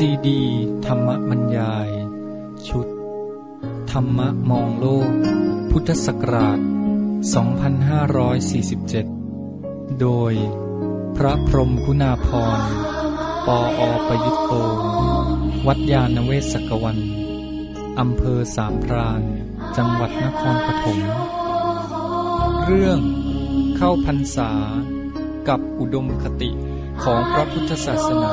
ซีดี ธรรมบรรยาย ชุด ธรรมะมองโลก พุทธศักราช 2547 โดย พระพรมคุณาพร ปออประยุตโต วัดยาณเวศกวัน อำเภอสามพรานจังหวัดนครปฐม เรื่องเข้าพรรษากับอุดมคติของพระพุทธศาสนา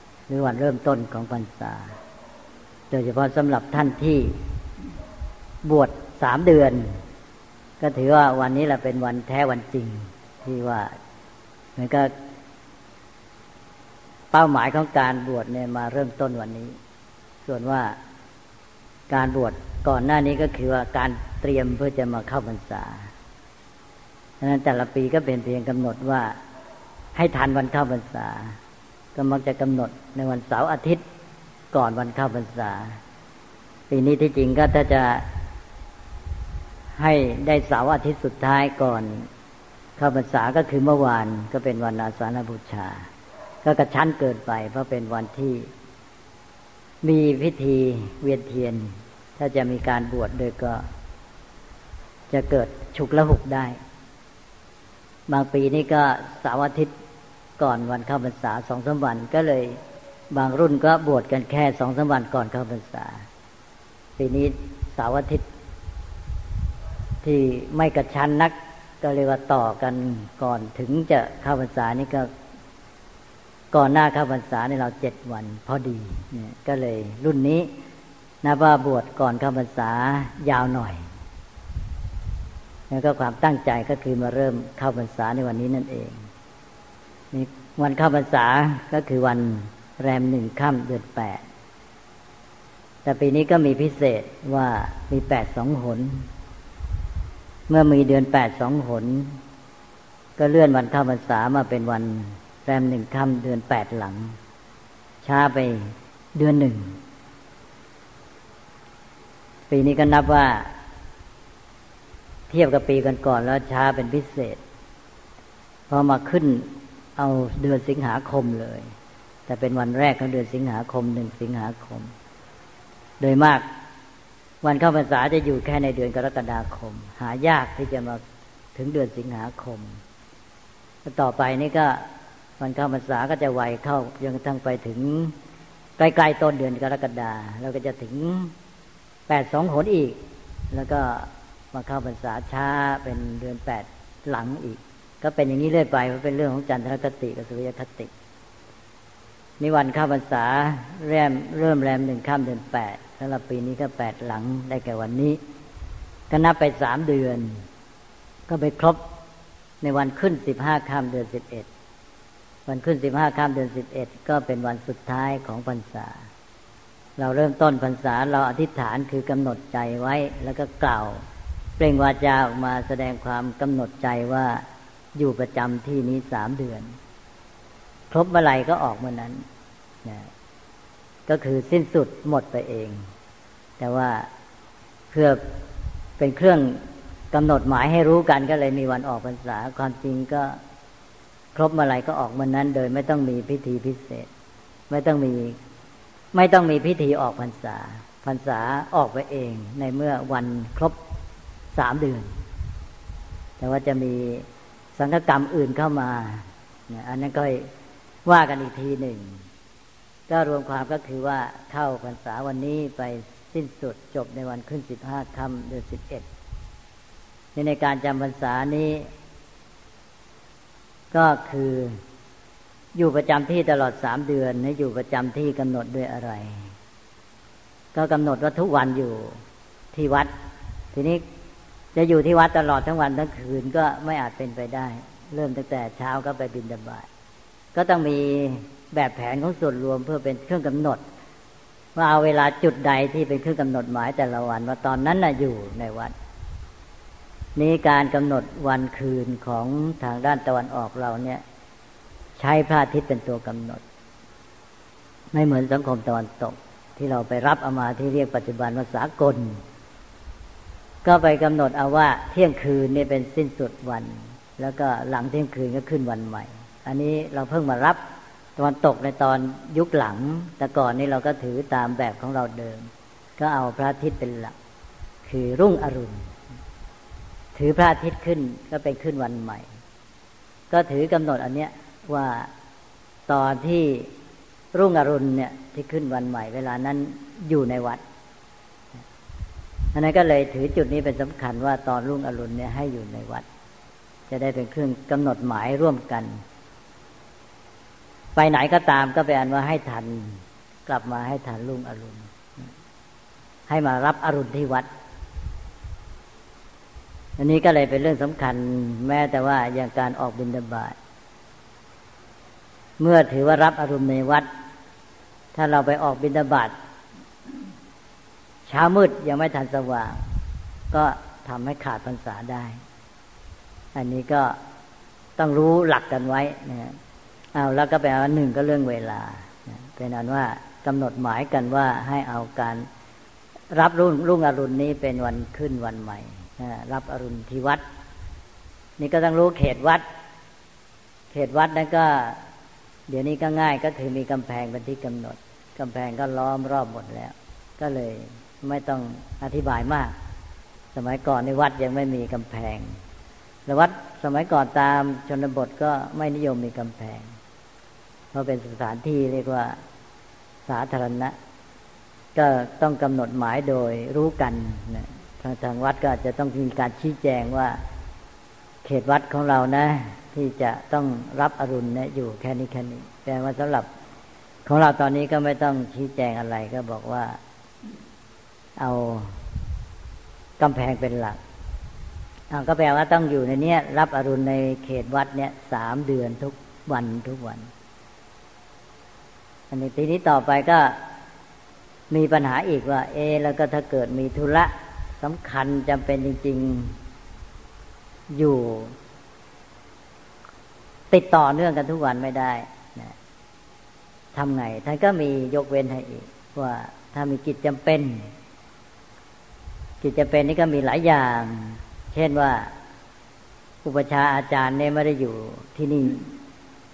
รือวันเริ่มต้นของพรรษา โดยเฉพาะสำหรับท่านที่บวชสามเดือน ก็ถือว่าวันนี้แหละเป็นวันแท้วันจริง ที่ว่าเหมือนก็เป้าหมายของการบวชเนี่ยมาเริ่มต้นวันนี้ ส่วนว่าการบวชก่อนหน้านี้ก็คือว่าการเตรียมเพื่อจะมาเข้าพรรษาดังนั้นแต่ละปีก็เป็นเพียงกำหนดว่าให้ทันวันเข้าพรรษา ก็มักจะกำหนดในวันเสาร์อาทิตย์ก่อนวันเข้าพรรษา ปีนี้ที่จริงก็ถ้าจะให้ได้เสาร์อาทิตย์สุดท้ายก่อนเข้าพรรษาก็คือเมื่อวานก็เป็นวันอาสาฬบูชา ก็กระชั้นเกินไป เพราะเป็นวันที่มีพิธีเวียนเทียน ถ้าจะมีการบวชโดยก็ จะเกิดฉุกละหุกได้ บางปีนี่ก็เสาร์อาทิตย์ ก่อนวันเข้าพรรษาสองสามวันก็เลย บางรุ่นก็บวชกันแค่สองสามวันก่อนเข้าพรรษาปีนี้เสาร์อาทิตย์ ที่ไม่กระชั้นนัก ก็เรียว่าต่อกันก่อนถึงจะเข้าพรรษานี่ก็ก่อนหน้าเข้าพรรษาในเราเจ็ดวัน พอดีเนี่ยก็เลยรุ่นนี้นับว่าบวชก่อนเข้าพรรษายาวหน่อยแล้วก็ความตั้งใจก็คือมาเริ่มเข้าพรรษาในวันนี้นั่นเอง นี่วันเข้าพรรษาก็คือวันแรมหนึ่งค่ำเดือนแปดแต่ปีนี้ก็มีพิเศษว่ามีแปดสองหน เมื่อมีเดือนแปดสองหน ก็เลื่อนวันเข้าพรรษามาเป็นวันแรมหนึ่งค่ำเดือนแปดหลัง ช้าไปเดือนหนึ่ง ปีนี้ก็นับว่า เทียบกับปีก่อนๆแล้วช้าเป็นพิเศษพอมาขึ้น เอาเดือนสิงหาคมเลย แต่เป็นวันแรกของเดือนสิงหาคมหนึ่งสิงหาคม โดยมากวันเข้าพรรษาจะอยู่แค่ในเดือนกรกฎาคม หายากที่จะมาถึงเดือนสิงหาคม ต่อไปนี่ก็วันเข้าพรรษาก็จะไวเข้าจนกระทั่งไปถึงใกล้ๆต้นเดือนกรกฎาแล้วก็จะถึงแปดสองหนอีก แล้วก็มาเข้าพรรษาช้าเป็นเดือนแปดหลังอีก ก็เป็นอย่างนี้เรื่อยไปเพราะเป็นเรื่องของจันทรคติกับสุริยคตินี่วันข้าพรรษาเริ่มเริ่มแรมหนึ่งข้ามเดือนแปดสำหรับปีนี้ก็แปดหลังได้แก่วันนี้ ก็นับไปสามเดือน ก็ไปครบในวันขึ้นสิบห้าข้ามเดือนสิบเอ็ดวันขึ้นสิบห้าข้ามเดือนสิบเอ็ดก็เป็นวันสุดท้ายของพรรษา เราเริ่มต้นพรรษาเราอธิษฐานคือกำหนดใจไว้แล้วก็กล่าว เปล่งวาจาออกมาแสดงความกำหนดใจว่า อยู่ประจำที่นี้สามเดือน ครบเมื่อไรก็ออกเมื่อนั้นนะก็คือสิ้นสุดหมดไปเอง แต่ว่าเพื่อเป็นเครื่องกำหนดหมายให้รู้กันก็เลยมีวันออกพรรษา ความจริงก็ครบเมื่อไรก็ออกเมื่อนนั้น โดยไม่ต้องมีพิธีพิเศษ ไม่ต้องมีไม่ต้องมีพิธีออกพรรษา พรรษาออกไปเอง ในเมื่อวันครบสามเดือน แต่ว่าจะมี สังฆกรรมอื่นเข้ามาเนี่ยอันนั้นก็ว่ากันอีกทีหนึ่ง ก็รวมความก็คือว่าเข้าพรรษาวันนี้ไปสิ้นสุดจบในวันขึ้นสิบห้าค่ำเดือนสิบเอ็ดในการจำพรรษานี้ ก็คืออยู่ประจำที่ตลอดสามเดือนให้อยู่ประจำที่กำหนดด้วยอะไร ก็กำหนดว่าทุกวันอยู่ที่วัด ทีนี้ จะอยู่ที่วัดตลอดทั้งวันทั้งคืนก็ไม่อาจเป็นไปได้ เริ่มตั้งแต่เช้าก็ไปบินดาบายก็ต้องมีแบบแผนของส่วนรวมเพื่อเป็นเครื่องกำหนด ว่าเอาเวลาจุดใดที่เป็นเครื่องกำหนดหมายแต่ละวัน ว่าตอนนั้นน่ะอยู่ในวัดนี้การกำหนดวันคืนของทางด้านตะวันออกเราเนี่ย ใช้พระอาทิตย์เป็นตัวกำหนด ไม่เหมือนสังคมตะวันตก ที่เราไปรับเอามาที่เรียกปัจจุบันว่าสากล ก็ไปกำหนดเอาว่าเที่ยงคืนนี่เป็นสิ้นสุดวัน แล้วก็หลังเที่ยงคืนก็ขึ้นวันใหม่ อันนี้เราเพิ่งมารับตะวันตกในตอนยุคหลัง แต่ก่อนนี้เราก็ถือตามแบบของเราเดิม ก็เอาพระอาทิตย์เป็นหลัก คือรุ่งอรุณ ถือพระอาทิตย์ขึ้นก็เป็นขึ้นวันใหม่ ก็ถือกำหนดอันเนี้ยว่าตอนที่รุ่งอรุณเนี่ยที่ขึ้นวันใหม่ เวลานั้นอยู่ในวัด อันนั้นก็เลยถือจุดนี้เป็นสำคัญว่าตอนรุ่งอรุณเนี่ยให้อยู่ในวัด จะได้เป็นเครื่องกำหนดหมายร่วมกัน ไปไหนก็ตามก็ไปอันว่าให้ทันกลับมาให้ทันรุ่งอรุณ ให้มารับอรุณที่วัด อันนี้ก็เลยเป็นเรื่องสำคัญ แม้แต่ว่าอย่างการออกบิณฑบาตเมื่อถือว่ารับอรุณในวัด ถ้าเราไปออกบิณฑบาต เช้ามืดยังไม่ทันสว่าง ก็ทำให้ขาดพรรษาได้ อันนี้ก็ต้องรู้หลักกันไว้นะเอาแล้วก็แปลว่าหนึ่งก็เรื่องเวลาเป็นอันว่ากำหนดหมายกันว่าให้เอาการรับรุ่งรุ่งอรุณนี้เป็นวันขึ้นวันใหม่รับอรุณที่วัด นี่ก็ต้องรู้เขตวัด เขตวัดนั้นก็ เดี๋ยวนี้ก็ง่ายก็คือมีกำแพงเป็นที่กำหนดกำแพงก็ล้อมรอบหมดแล้ว ก็เลย ไม่ต้องอธิบายมาก สมัยก่อนในวัดยังไม่มีกำแพงแล้ววัดสมัยก่อนตามชนบทก็ไม่นิยมมีกำแพง เพราะเป็นสถานที่เรียกว่าสาธารณะ ก็ต้องกำหนดหมายโดยรู้กันนะทางทางวัดก็จะต้องมีการชี้แจงว่า เขตวัดของเรานะ ที่จะต้องรับอรุณเนี่ยอยู่แค่นี้แค่นี้แต่ว่าสำหรับของเราตอนนี้ก็ไม่ต้องชี้แจงอะไรก็บอกว่า เอากำแพงเป็นหลักก็แปลว่าต้องอยู่ในเนี้ย รับอรุณในเขตวัดเนี่ยสามเดือนทุกวันทุกวัน อันนี้ทีนี้ต่อไปก็มีปัญหาอีกว่า เอ แล้วก็ถ้าเกิดมีธุระสำคัญจำเป็นจริง ๆ อยู่ ติดต่อเนื่องกันทุกวันไม่ได้นะทำไงท่านก็มียกเว้นให้อีก ว่าถ้ามีกิจจำเป็น กิจจำเป็นนี่ก็มีหลายอย่าง เช่นว่า อุปชาอาจารย์เนี่ยไม่ได้อยู่ที่นี่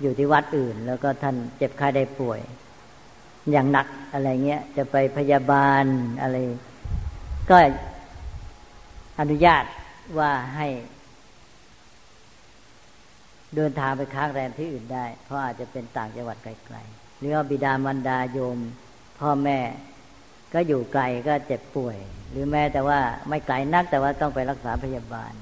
อยู่ที่วัดอื่น แล้วก็ท่านเจ็บไข้ได้ป่วย อย่างหนักอะไรเงี้ย จะไปพยาบาลอะไร ก็อนุญาตว่าให้ เดินทางไปค้างแรมที่อื่นได้ เพราะอาจจะเป็นต่างจังหวัดไกลๆหรือว่าบิดามารดาโยม พ่อแม่ก็อยู่ไกลก็เจ็บป่วย หรือแม้แต่ว่าไม่ไกลนักแต่ว่าต้องไปรักษาพยาบาล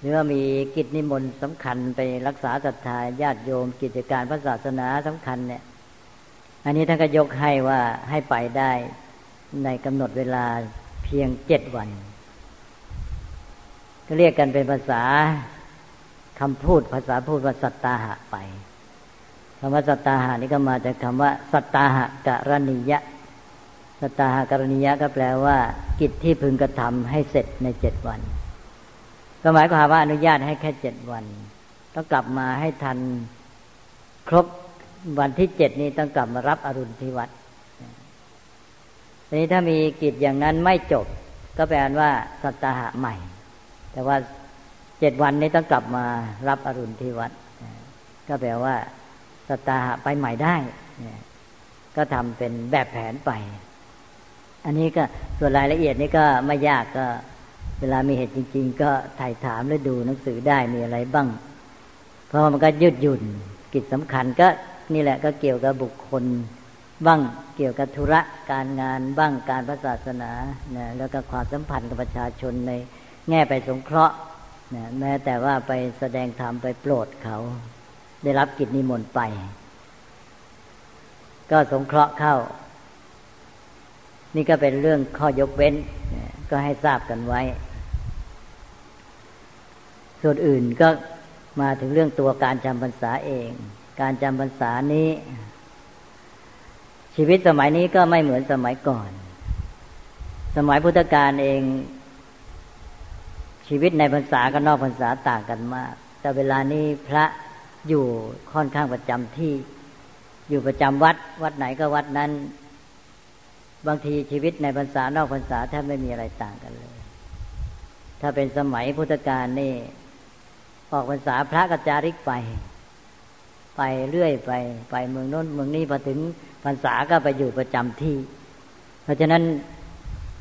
หรือว่ามีกิจนิมนต์สำคัญไปรักษาศรัทธาญาติโยม กิจการพระศาสนาสำคัญเนี่ย อันนี้ท่านก็ยกให้ว่าให้ไปได้ในกำหนดเวลาเพียงเจ็ดวันก็เรียกกันเป็นภาษาคำพูดภาษาพูดว่าสัตตาหะไปคำว่าสัตตาหะนี่ก็มาจากคำว่า สัตตาหะกรณียะ สตตาหะกรณียะก็แปลว่า กิจที่พึงกระทำให้เสร็จในเจ็ดวัน ก็หมายความว่าอนุญาตให้แค่เจ็ดวัน ต้องกลับมาให้ทันครบวันที่เจ็ดนี้ต้องกลับมารับอรุณที่วัดทีนี้ถ้ามีกิจอย่างนั้นไม่จบ ก็แปลว่าสัตหะใหม่ แต่ว่าเจ็ดวันนี้ต้องกลับมารับอรุณที่วัด ก็แปลว่าสัตหะไปใหม่ได้ ก็ทำเป็นแบบแผนไป อันนี้ก็ส่วนรายละเอียดนี้ก็ไม่ยากก็ เวลามีเหตุจริง ๆ ก็ถ่ายถามและดูหนังสือได้มีอะไรบ้าง เพราะมันก็ยืดหยุ่นกิจสำคัญก็นี่แหละก็เกี่ยวกับบุคคลบ้างเกี่ยวกับธุระการงานบ้างการพระศาสนานะแล้วก็ความสัมพันธ์กับประชาชนในแง่ไปสงเคราะห์นะแม้แต่ว่าไปแสดงธรรมไปโปรดเขา ได้รับกิจนิมนต์ไป ก็สงเคราะห์เข้า นี่ก็เป็นเรื่องข้อยกเว้น ก็ให้ทราบกันไว้ ส่วนอื่นก็มาถึงเรื่องตัวการจำพรรษาเอง การจำพรรษานี้ ชีวิตสมัยนี้ก็ไม่เหมือนสมัยก่อน สมัยพุทธกาลเอง ชีวิตในพรรษากับนอกพรรษาต่างกันมาก แต่เวลานี้พระอยู่ค่อนข้างประจำที่ อยู่ประจำวัด วัดไหนก็วัดนั้น บางทีชีวิตในพรรษานอกพรรษาแทบไม่มีอะไรต่างกันเลย ถ้าเป็นสมัยพุทธกาลนี่ ออกพรรษาพระกจาริกไป ไปเรื่อยไป ไปเมืองโน้นเมืองนี้พอถึงพรรษาก็ไปอยู่ประจำที่ เพราะฉะนั้น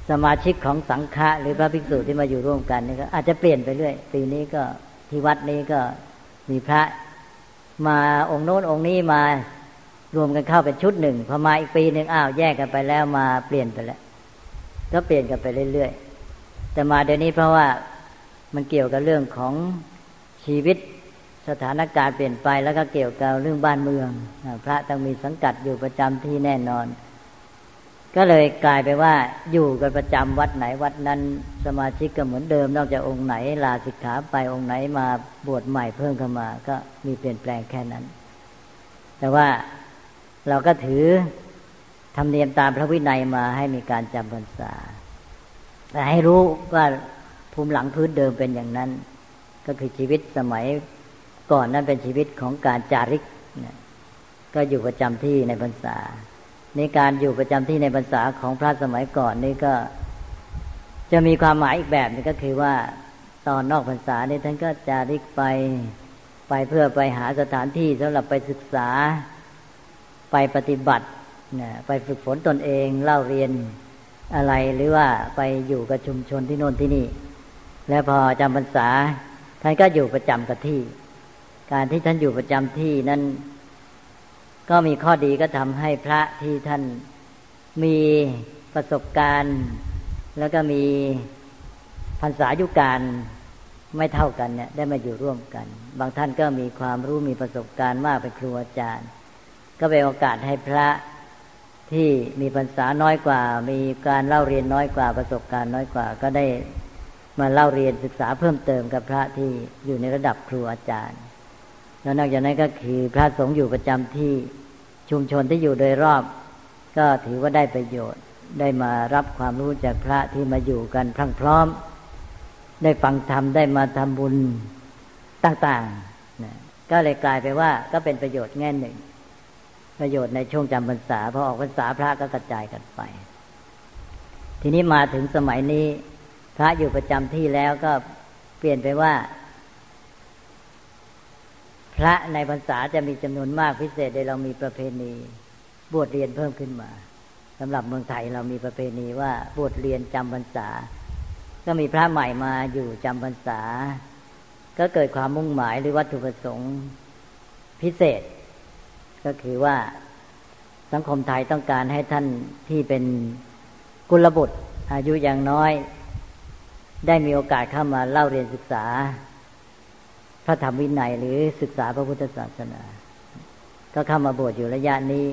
สมาชิกของสังฆะหรือพระภิกษุที่มาอยู่ร่วมกันนี่ก็อาจจะเปลี่ยนไปเรื่อย ปีนี้ก็ที่วัดนี้ก็มีพระมาองค์โน้นองค์นี้มา รวมกันเข้าเป็นชุดหนึ่งพอมาอีกปีหนึ่งอ้าวแยกกันไปแล้วมาเปลี่ยนไปแล้วก็เปลี่ยนกันไปเรื่อยๆแต่มาเดี๋ยวนี้เพราะว่ามันเกี่ยวกับเรื่องของชีวิตสถานการณ์เปลี่ยนไปแล้วก็เกี่ยวกับเรื่องบ้านเมือง พระต้องมีสังกัดอยู่ประจำที่แน่นอน ก็เลยกลายไปว่าอยู่กันประจำวัดไหนวัดนั้น สมาชิกก็เหมือนเดิม นอกจากองค์ไหนลาสิกขาไปองค์ไหนมาบวชใหม่เพิ่มเข้ามา ก็มีเปลี่ยนแปลงแค่นั้น แต่ว่า เราก็ถือทำเนียมตามพระวินัยมาให้มีการจำพรรษา แต่ให้รู้ว่าภูมิหลังพื้นเดิมเป็นอย่างนั้น ก็คือชีวิตสมัยก่อนนั้นเป็นชีวิตของการจาริกนะก็อยู่ประจำที่ในพรรษาในการอยู่ประจำที่ในพรรษาของพระสมัยก่อนนี่ก็ จะมีความหมายอีกแบบนึงก็คือว่าตอนนอกพรรษานี่ท่านก็จาริกไปไปเพื่อไปหาสถานที่สำหรับไปศึกษา ไปปฏิบัตินะไปฝึกฝนตนเองเล่าเรียนอะไรหรือว่าไปอยู่กับชุมชนที่โน่นที่นี่ แล้วพอจำพรรษา ท่านก็อยู่ประจำกับที่ การที่ท่านอยู่ประจำที่นั้น ก็มีข้อดีก็ทำให้พระที่ท่านมีประสบการณ์ แล้วก็มีพรรษายุการไม่เท่ากันเนี่ยได้มาอยู่ร่วมกัน บางท่านก็มีความรู้มีประสบการณ์มากเป็นครูอาจารย์ ก็เป็นโอกาสให้พระที่มีพรรษาน้อยกว่า มีการเล่าเรียนน้อยกว่าประสบการณ์น้อยกว่า ก็ได้มาเล่าเรียนศึกษาเพิ่มเติมกับพระที่อยู่ในระดับครูอาจารย์ แล้วนอกจากนั้นก็คือพระสงฆ์อยู่ประจำที่ชุมชนที่อยู่โดยรอบ ก็ถือว่าได้ประโยชน์ ได้มารับความรู้จากพระที่มาอยู่กันพรั่งพร้อม ได้ฟังธรรมได้มาทำบุญต่างๆนะก็เลยกลายไปว่าก็เป็นประโยชน์แง่หนึ่ง ประโยชน์ในช่วงจำพรรษาพอออกพรรษาพระก็กระจายกันไป ทีนี้มาถึงสมัยนี้ พระอยู่ประจำที่แล้วก็เปลี่ยนไปว่า พระในพรรษาจะมีจำนวนมากพิเศษโดยเรามีประเพณีบวชเรียนเพิ่มขึ้นมาสำหรับเมืองไทยเรามีประเพณีว่าบวชเรียนจำพรรษา ก็มีพระใหม่มาอยู่จำพรรษา ก็เกิดความมุ่งหมายหรือวัตถุประสงค์พิเศษ ก็คือว่าสังคมไทยต้องการให้ท่านที่เป็นกุลบุตร อายุอย่างน้อย ได้มีโอกาสเข้ามาเล่าเรียนศึกษา พระธรรมวินัยหรือศึกษาพระพุทธศาสนา ก็เข้ามาบวชอยู่ระยะนี้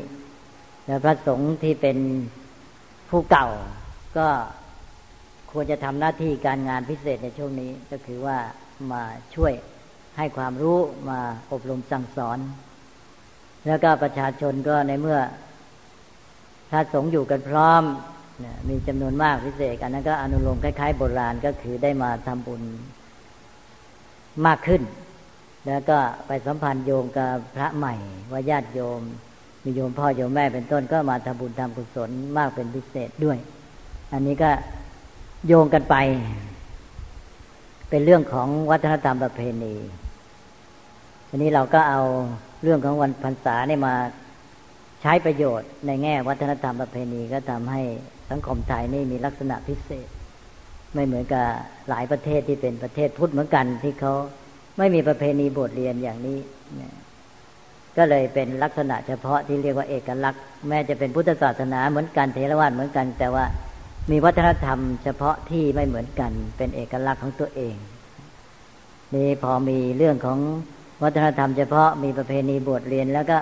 แล้วพระสงฆ์ที่เป็นผู้เก่า ก็ควรจะทำหน้าที่การงานพิเศษในช่วงนี้ ก็คือว่ามาช่วยให้ความรู้มาอบรมสั่งสอน แล้วก็ประชาชนก็ในเมื่อพระสงฆ์อยู่กันพร้อมมีจำนวนมากพิเศษอันนั้นก็อนุโลมคล้ายๆโบราณก็คือได้มาทำบุญมากขึ้น แล้วก็ไปสัมพันธ์โยงกับพระใหม่ ว่าญาติโยม มีโยมพ่อโยมแม่เป็นต้นก็มาทำบุญทำกุศลมากเป็นพิเศษด้วย อันนี้ก็โยงกันไป เป็นเรื่องของวัฒนธรรมประเพณีทีนี้เราก็เอา เรื่องของวันพรรษาเนี่ยมาใช้ประโยชน์ในแง่วัฒนธรรมประเพณีก็ทำให้สังคมไทยนี่มีลักษณะพิเศษ ไม่เหมือนกับหลายประเทศที่เป็นประเทศพุทธเหมือนกันที่เขาไม่มีประเพณีบทเรียนอย่างนี้ก็เลยเป็นลักษณะเฉพาะที่เรียกว่าเอกลักษณ์ แม้จะเป็นพุทธศาสนาเหมือนกันเทรวาสเหมือนกัน แต่ว่ามีวัฒนธรรมเฉพาะที่ไม่เหมือนกัน เป็นเอกลักษณ์ของตัวเอง นี่พอมีเรื่องของ วัฒนธรรมเฉพาะมีประเพณีบทเรียน แล้วก็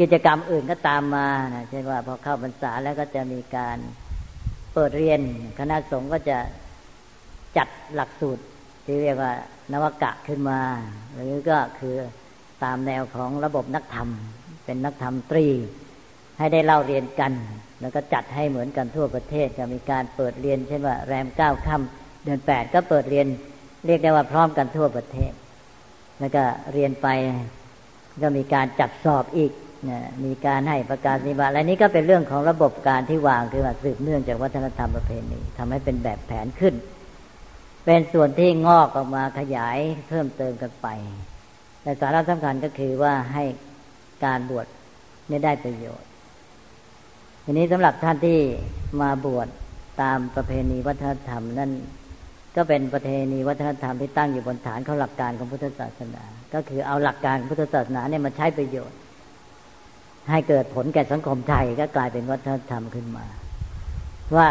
กิจกรรมอื่นก็ตามมาเช่นว่าพอเข้าพรรษาแล้วก็จะมีการเปิดเรียน คณะสงฆ์ก็จะจัดหลักสูตรที่เรียกว่านวกะขึ้นมา หรือก็คือตามแนวของระบบนักธรรม เป็นนักธรรมตรี ให้ได้เล่าเรียนกัน แล้วก็จัดให้เหมือนกันทั่วประเทศจะมีการเปิดเรียน เช่นว่าแรมเก้าค่ำเดือนแปดก็เปิดเรียน เรียกได้ว่าพร้อมกันทั่วประเทศ แล้วก็เรียนไปก็มีการจัดสอบอีกนะมีการให้ประกาศนิบัติและนี้ก็เป็นเรื่องของระบบการที่วางคือว่าสืบเนื่องจากวัฒนธรรมประเพณีทำให้เป็นแบบแผนขึ้น เป็นส่วนที่งอกออกมาขยายเพิ่มเติมกันไป แต่สาระสำคัญก็คือว่าให้การบวชนี่ได้ประโยชน์ ทีนี้สำหรับท่านที่มาบวชตามประเพณีวัฒนธรรมนั่น ก็เป็นประเพณีวัฒนธรรมที่ตั้งอยู่บนฐานของหลักการของพุทธศาสนา ก็คือเอาหลักการพุทธศาสนาเนี่ยมาใช้ประโยชน์ ให้เกิดผลแก่สังคมไทยก็กลายเป็นวัฒนธรรมขึ้นมา ว่า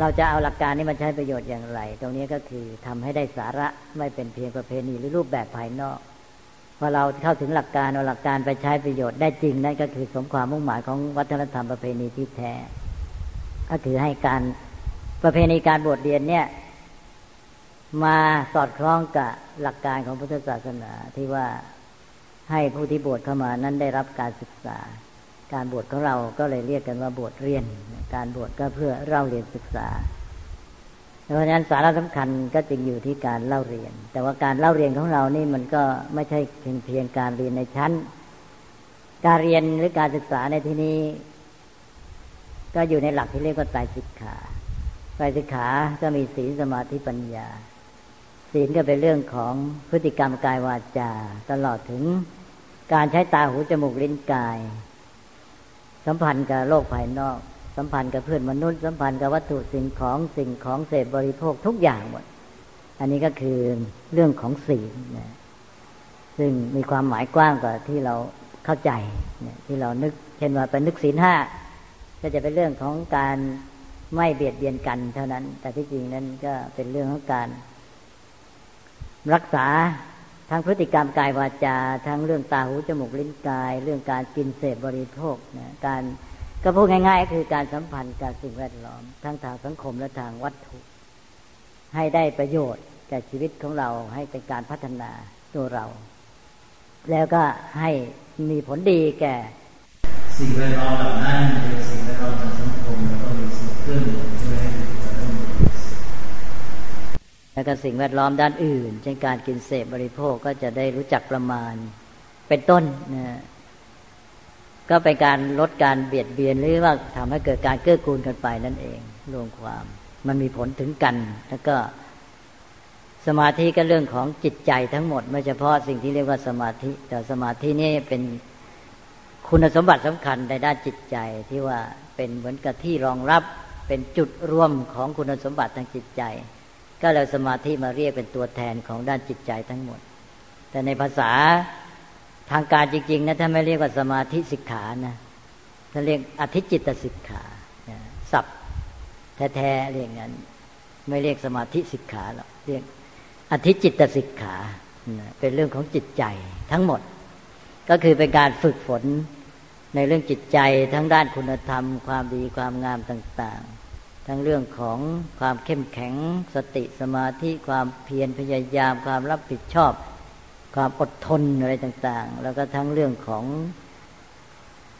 เราจะเอาหลักการนี้มาใช้ประโยชน์อย่างไร ตรงนี้ก็คือทำให้ได้สาระไม่เป็นเพียงประเพณีหรือรูปแบบภายนอกพอเราเข้าถึงหลักการเอาหลักการไปใช้ประโยชน์ได้จริงนั่นก็คือสมความมุ่งหมายของวัฒนธรรมประเพณีที่แท้ ก็คือให้การประเพณีการบวชเรียนเนี่ย มาสอดคล้องกับหลักการของพุทธศาสนาที่ว่าให้ผู้ที่บวชเข้ามานั้นได้รับการศึกษา การบวชของเราก็เลยเรียกกันว่าบวชเรียน การบวชก็เพื่อเล่าเรียนศึกษา เพราะฉะนั้นสาระสำคัญก็จึงอยู่ที่การเล่าเรียน แต่ว่าการเล่าเรียนของเรานี่มันก็ไม่ใช่เพียงเพียงการเรียนในชั้น การเรียนหรือการศึกษาในที่นี้ ก็อยู่ในหลักที่เรียกว่าไตรสิกขาไตรสิกขาก็มีศีลสมาธิปัญญา ศีลก็เป็นเรื่องของพฤติกรรมกายวาจา ตลอดถึงการใช้ตาหูจมูกลิ้นกาย สัมพันธ์กับโลกภายนอก สัมพันธ์กับเพื่อนมนุษย์ สัมพันธ์กับวัตถุสิ่งของสิ่งของเสพบริโภคทุกอย่างหมด อันนี้ก็คือเรื่องของศีลนะซึ่งมีความหมายกว้างกว่าที่เราเข้าใจที่เรานึกเช่นว่าเป็นนึกศีลห้าก็จะเป็นเรื่องของการไม่เบียดเบียนกันเท่านั้น แต่ที่จริงนั้นก็เป็นเรื่องของการ รักษาทั้งพฤติกรรมกายวาจาทั้งเรื่องตาหูจมูกลิ้นกาย เรื่องการกินเสพบริโภคนะการก็พูดง่ายๆก็คือการสัมพันธ์กับสิ่งแวดล้อม ทั้งทางสังคมและทางวัตถุ ให้ได้ประโยชน์แก่ชีวิตของเราให้เป็นการพัฒนาตัวเรา แล้วก็ให้มีผลดีแก่ สิ่งแวดล้อมเหล่านั้นเป็นสิ่งแวดล้อมทางสังคมแล้วก็มีสิ่งขึ้นช่ แล้วก็สิ่งแวดล้อมด้านอื่น เช่นการกินเสพบริโภคก็จะได้รู้จักประมาณเป็นต้นนะก็เป็นการลดการเบียดเบียนหรือว่าทำให้เกิดการเกื้อกูลกันไปนั่นเอง รวมความ มันมีผลถึงกัน แล้วก็สมาธิก็เรื่องของจิตใจทั้งหมด ไม่เฉพาะสิ่งที่เรียกว่าสมาธิ แต่สมาธินี่เป็นคุณสมบัติสำคัญในด้านจิตใจที่ว่าเป็นเหมือนกับที่รองรับเป็นจุดรวมของคุณสมบัติทางจิตใจ ก็เลยสมาธิมาเรียกเป็นตัวแทนของด้านจิตใจทั้งหมด แต่ในภาษาทางการจริงๆนะถ้าไม่เรียกว่าสมาธิสิกขานะถ้าเรียกอธิจิตสิกขาศัพท์แท้ๆเรียกงั้น ไม่เรียกสมาธิสิกขาหรอกเรียกอธิจิตสิกขาเป็นเรื่องของจิตใจทั้งหมด ก็คือเป็นการฝึกฝนในเรื่องจิตใจทั้งด้านคุณธรรม ความดีความงามต่าง ๆ ทั้งเรื่องของความเข้มแข็งสติสมาธิความเพียรพยายามความรับผิดชอบ ความอดทนอะไรต่าง ๆ แล้วก็ทั้งเรื่องของ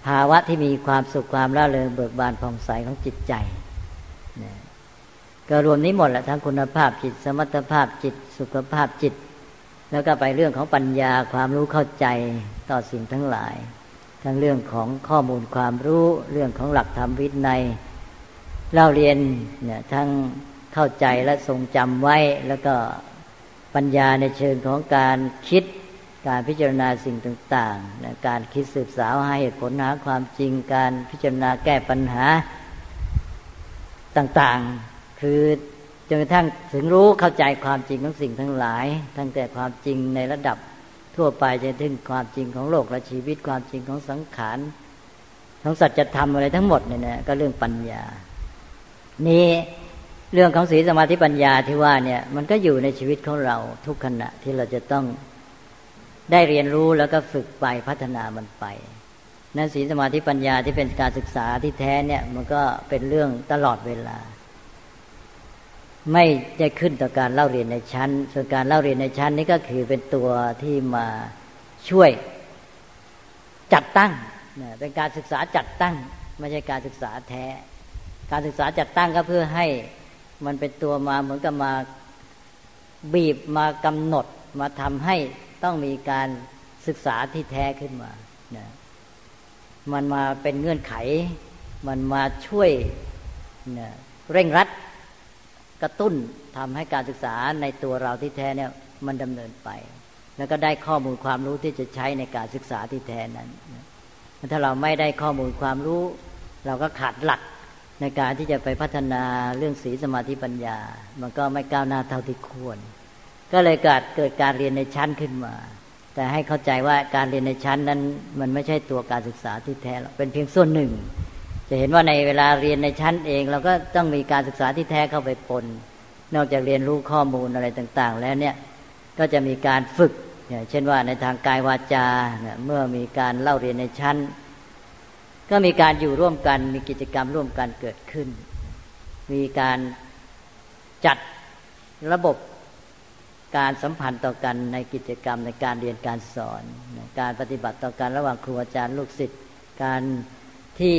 ภาวะที่มีความสุขความร่าเริงเบิกบานผ่องใสของจิตใจนะก็รวมนี้หมดแหละทั้งคุณภาพจิตสมรรถภาพจิตสุขภาพจิต แล้วก็ไปเรื่องของปัญญาความรู้เข้าใจต่อสิ่งทั้งหลาย ทั้งเรื่องของข้อมูลความรู้เรื่องของหลักธรรมวินัย เราเรียนเนี่ยทั้งเข้าใจและทรงจำไว้ แล้วก็ปัญญาในเชิงของการคิดการพิจารณาสิ่งต่างๆนะการคิดสืบสาวให้ผลหาความจริงการพิจารณาแก้ปัญหาต่างๆ คือจนกระทั่งถึงรู้เข้าใจความจริงของสิ่งทั้งหลาย ตั้งแต่ความจริงในระดับทั่วไปจนถึงความจริงของโลกและชีวิตความจริงของสังขารของสัจธรรมอะไรทั้งหมดเนี่ยก็เรื่องปัญญา นี้เรื่องของศีลสมาธิปัญญาที่ว่าเนี่ยมันก็อยู่ในชีวิตของเราทุกขณะที่เราจะต้องได้เรียนรู้แล้วก็ฝึกไปพัฒนามันไป นั้นศีลสมาธิปัญญาที่เป็นการศึกษาที่แท้เนี่ยมันก็เป็นเรื่องตลอดเวลา ไม่ได้ขึ้นต่อการเล่าเรียนในชั้น ส่วนการเล่าเรียนในชั้นนี้ก็คือเป็นตัวที่มาช่วยจัดตั้ง เป็นการศึกษาจัดตั้ง ไม่ใช่การศึกษาแท้ การศึกษาจัดตั้งก็เพื่อให้มันเป็นตัวมาเหมือนกับมาบีบมากำหนดมาทำให้ต้องมีการศึกษาที่แท้ขึ้นมานะมันมาเป็นเงื่อนไข มันมาช่วยนะเร่งรัดกระตุ้นทำให้การศึกษาในตัวเราที่แท้เนี่ยมันดำเนินไป แล้วก็ได้ข้อมูลความรู้ที่จะใช้ในการศึกษาที่แท้นั้น ถ้าเราไม่ได้ข้อมูลความรู้ เราก็ขาดหลัก ในการที่จะไปพัฒนาเรื่องศีลสมาธิปัญญา มันก็ไม่ก้าวหน้าเท่าที่ควร ก็เลยเกิดเกิดการเรียนในชั้นขึ้นมา แต่ให้เข้าใจว่าการเรียนในชั้นนั้น มันไม่ใช่ตัวการศึกษาที่แท้หรอกเป็นเพียงส่วนหนึ่ง จะเห็นว่าในเวลาเรียนในชั้นเอง เราก็ต้องมีการศึกษาที่แท้เข้าไปปน นอกจากเรียนรู้ข้อมูลอะไรต่าง ๆ แล้วเนี่ยก็จะมีการฝึกเช่นว่าในทางกายวาจาเมื่อมีการเล่าเรียนในชั้น ก็มีการอยู่ร่วมกัน มีกิจกรรมร่วมกันเกิดขึ้น มีการจัดระบบการสัมพันธ์ต่อกันในกิจกรรมในการเรียนการสอน การปฏิบัติต่อกันระหว่างครูอาจารย์ลูกศิษย์การที่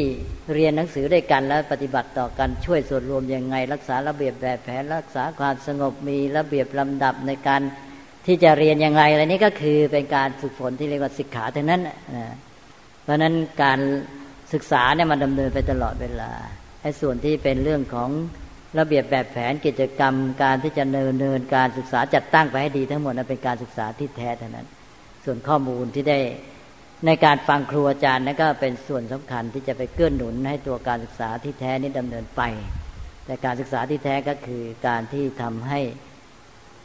เรียนหนังสือด้วยกันแล้วปฏิบัติต่อกันช่วยส่วนรวมยังไง รักษาระเบียบแบบแผนรักษาความสงบมีระเบียบลำดับในการที่จะเรียนยังไงอะไรนี้ก็คือเป็นการฝึกฝนที่เรียกว่าศิกขาเทั้งนั้นนะเพราะนั้นการ ศึกษาเนี่ยมันดำเนินไปตลอดเวลาไอ้ส่วนที่เป็นเรื่องของระเบียบแบบแผนกิจกรรม การที่จะเนินเนินการศึกษาจัดตั้งไปให้ดีทั้งหมดนั้นเป็นการศึกษาที่แท้เท่านั้น ส่วนข้อมูลที่ได้ในการฟังครูอาจารย์นั่นก็เป็นส่วนสำคัญที่จะไปเกื้อหนุนให้ตัวการศึกษาที่แท้นี้ดำเนินไป แต่การศึกษาที่แท้ก็คือการที่ทำให้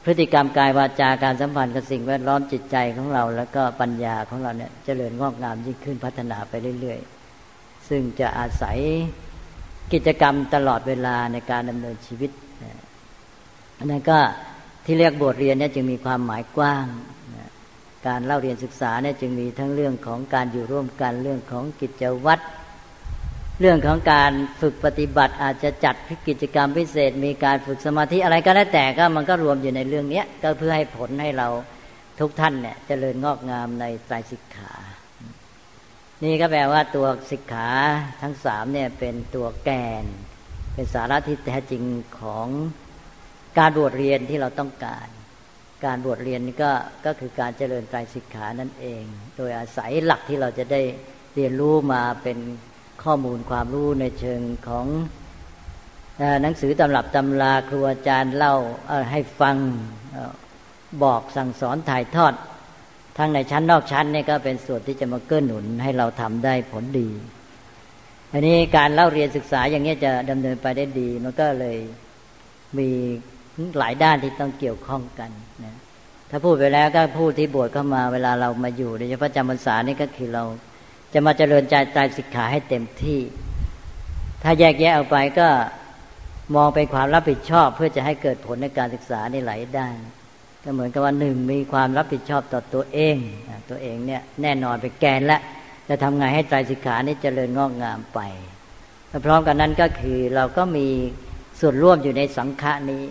พฤติกรรมกายวาจาการสัมพันธ์กับสิ่งแวดล้อมจิตใจของเรา แล้วก็ปัญญาของเราเนี่ยเจริญงอกงามยิ่งขึ้นพัฒนาไปเรื่อยๆ ซึ่งจะอาศัยกิจกรรมตลอดเวลาในการดำเนินชีวิตอันนั้นก็ที่เรียกบทเรียนเนี่ยจึงมีความหมายกว้าง การเล่าเรียนศึกษาเนี่ยจึงมีทั้งเรื่องของการอยู่ร่วมกันเรื่องของกิจวัตรเรื่องของการฝึกปฏิบัติอาจจะจัดกิจกรรมพิเศษ มีการฝึกสมาธิอะไรก็แล้วแต่ก็มันก็รวมอยู่ในเรื่องนี้ก็เพื่อให้ผลให้เราทุกท่านเนี่ยจเจริญงอกงามในไตรสิกขา นี่ก็แปลว่าตัวสิกขาทั้งสามเนี่ยเป็นตัวแกน เป็นสาระที่แท้จริงของการบวชเรียนที่เราต้องการ การบวชเรียนนี่ก็ก็คือการเจริญใจสิกขานั่นเอง โดยอาศัยหลักที่เราจะได้เรียนรู้มาเป็นข้อมูลความรู้ในเชิงของหนังสือตำรับตำราครูอาจารย์เล่าให้ฟังบอกสั่งสอนถ่ายทอด ทั้งในชั้นนอกชั้นนี่ก็เป็นส่วนที่จะมาเกื้อหนุนให้เราทำได้ผลดีอันนี้การเล่าเรียนศึกษาอย่างนี้จะดำเนินไปได้ดี มันก็เลยมีหลายด้านที่ต้องเกี่ยวข้องกันนะถ้าพูดไปแล้วก็พูดที่บวชเข้ามาเวลาเรามาอยู่โดยเฉพาะจำพรรษานี่ก็คือเรา จะมาเจริญใจใจศิกขาให้เต็มที่ ถ้าแยกแยะออกไปก็มองเป็นความรับผิดชอบ เพื่อจะให้เกิดผลในการศึกษาในหลายด้าน ก็เหมือนกับว่าหนึ่งมีความรับผิดชอบต่อตัวเองตัวเองเนี่ยแน่นอนเป็นแกนและจะทำไงให้ใจสิกขานี้เจริญงอกงามไปพร้อมกันนั้นก็คือเราก็มีส่วนร่วมอยู่ในสังฆานี้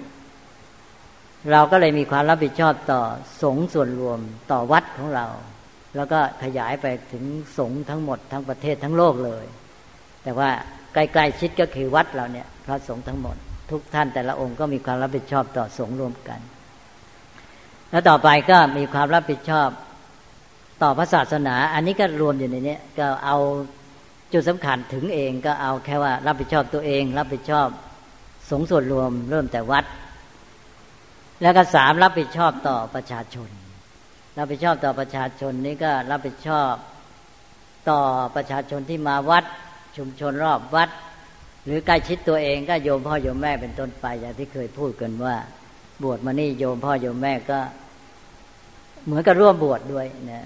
เราก็เลยมีความรับผิดชอบต่อสงส่วนรวมต่อวัดของเรา แล้วก็ขยายไปถึงสงทั้งหมดทั้งประเทศทั้งโลกเลย แต่ว่าใกล้ๆชิดก็คือวัดเราเนี่ยพระสงฆ์ทั้งหมด ทุกท่านแต่ละองค์ก็มีความรับผิดชอบต่อสงรวมกัน แล้วต่อไปก็มีความรับผิดชอบต่อพระศาสนา อันนี้ก็รวมอยู่ในนี้ก็เอาจุดสำคัญถึงเองก็เอาแค่ว่ารับผิดชอบตัวเอง รับผิดชอบสงส่วนรวม เริ่มแต่วัด แล้วก็สามรับผิดชอบต่อประชาชน รับผิดชอบต่อประชาชนนี้ก็รับผิดชอบต่อประชาชนที่มาวัด ชุมชนรอบวัด หรือใกล้ชิดตัวเองก็โยมพ่อโยมแม่เป็นต้นไปอย่างที่เคยพูดกันว่า บวชมานี่โยมพ่อโยมแม่ก็ เหมือนกับร่วมบวชดด้วยนะ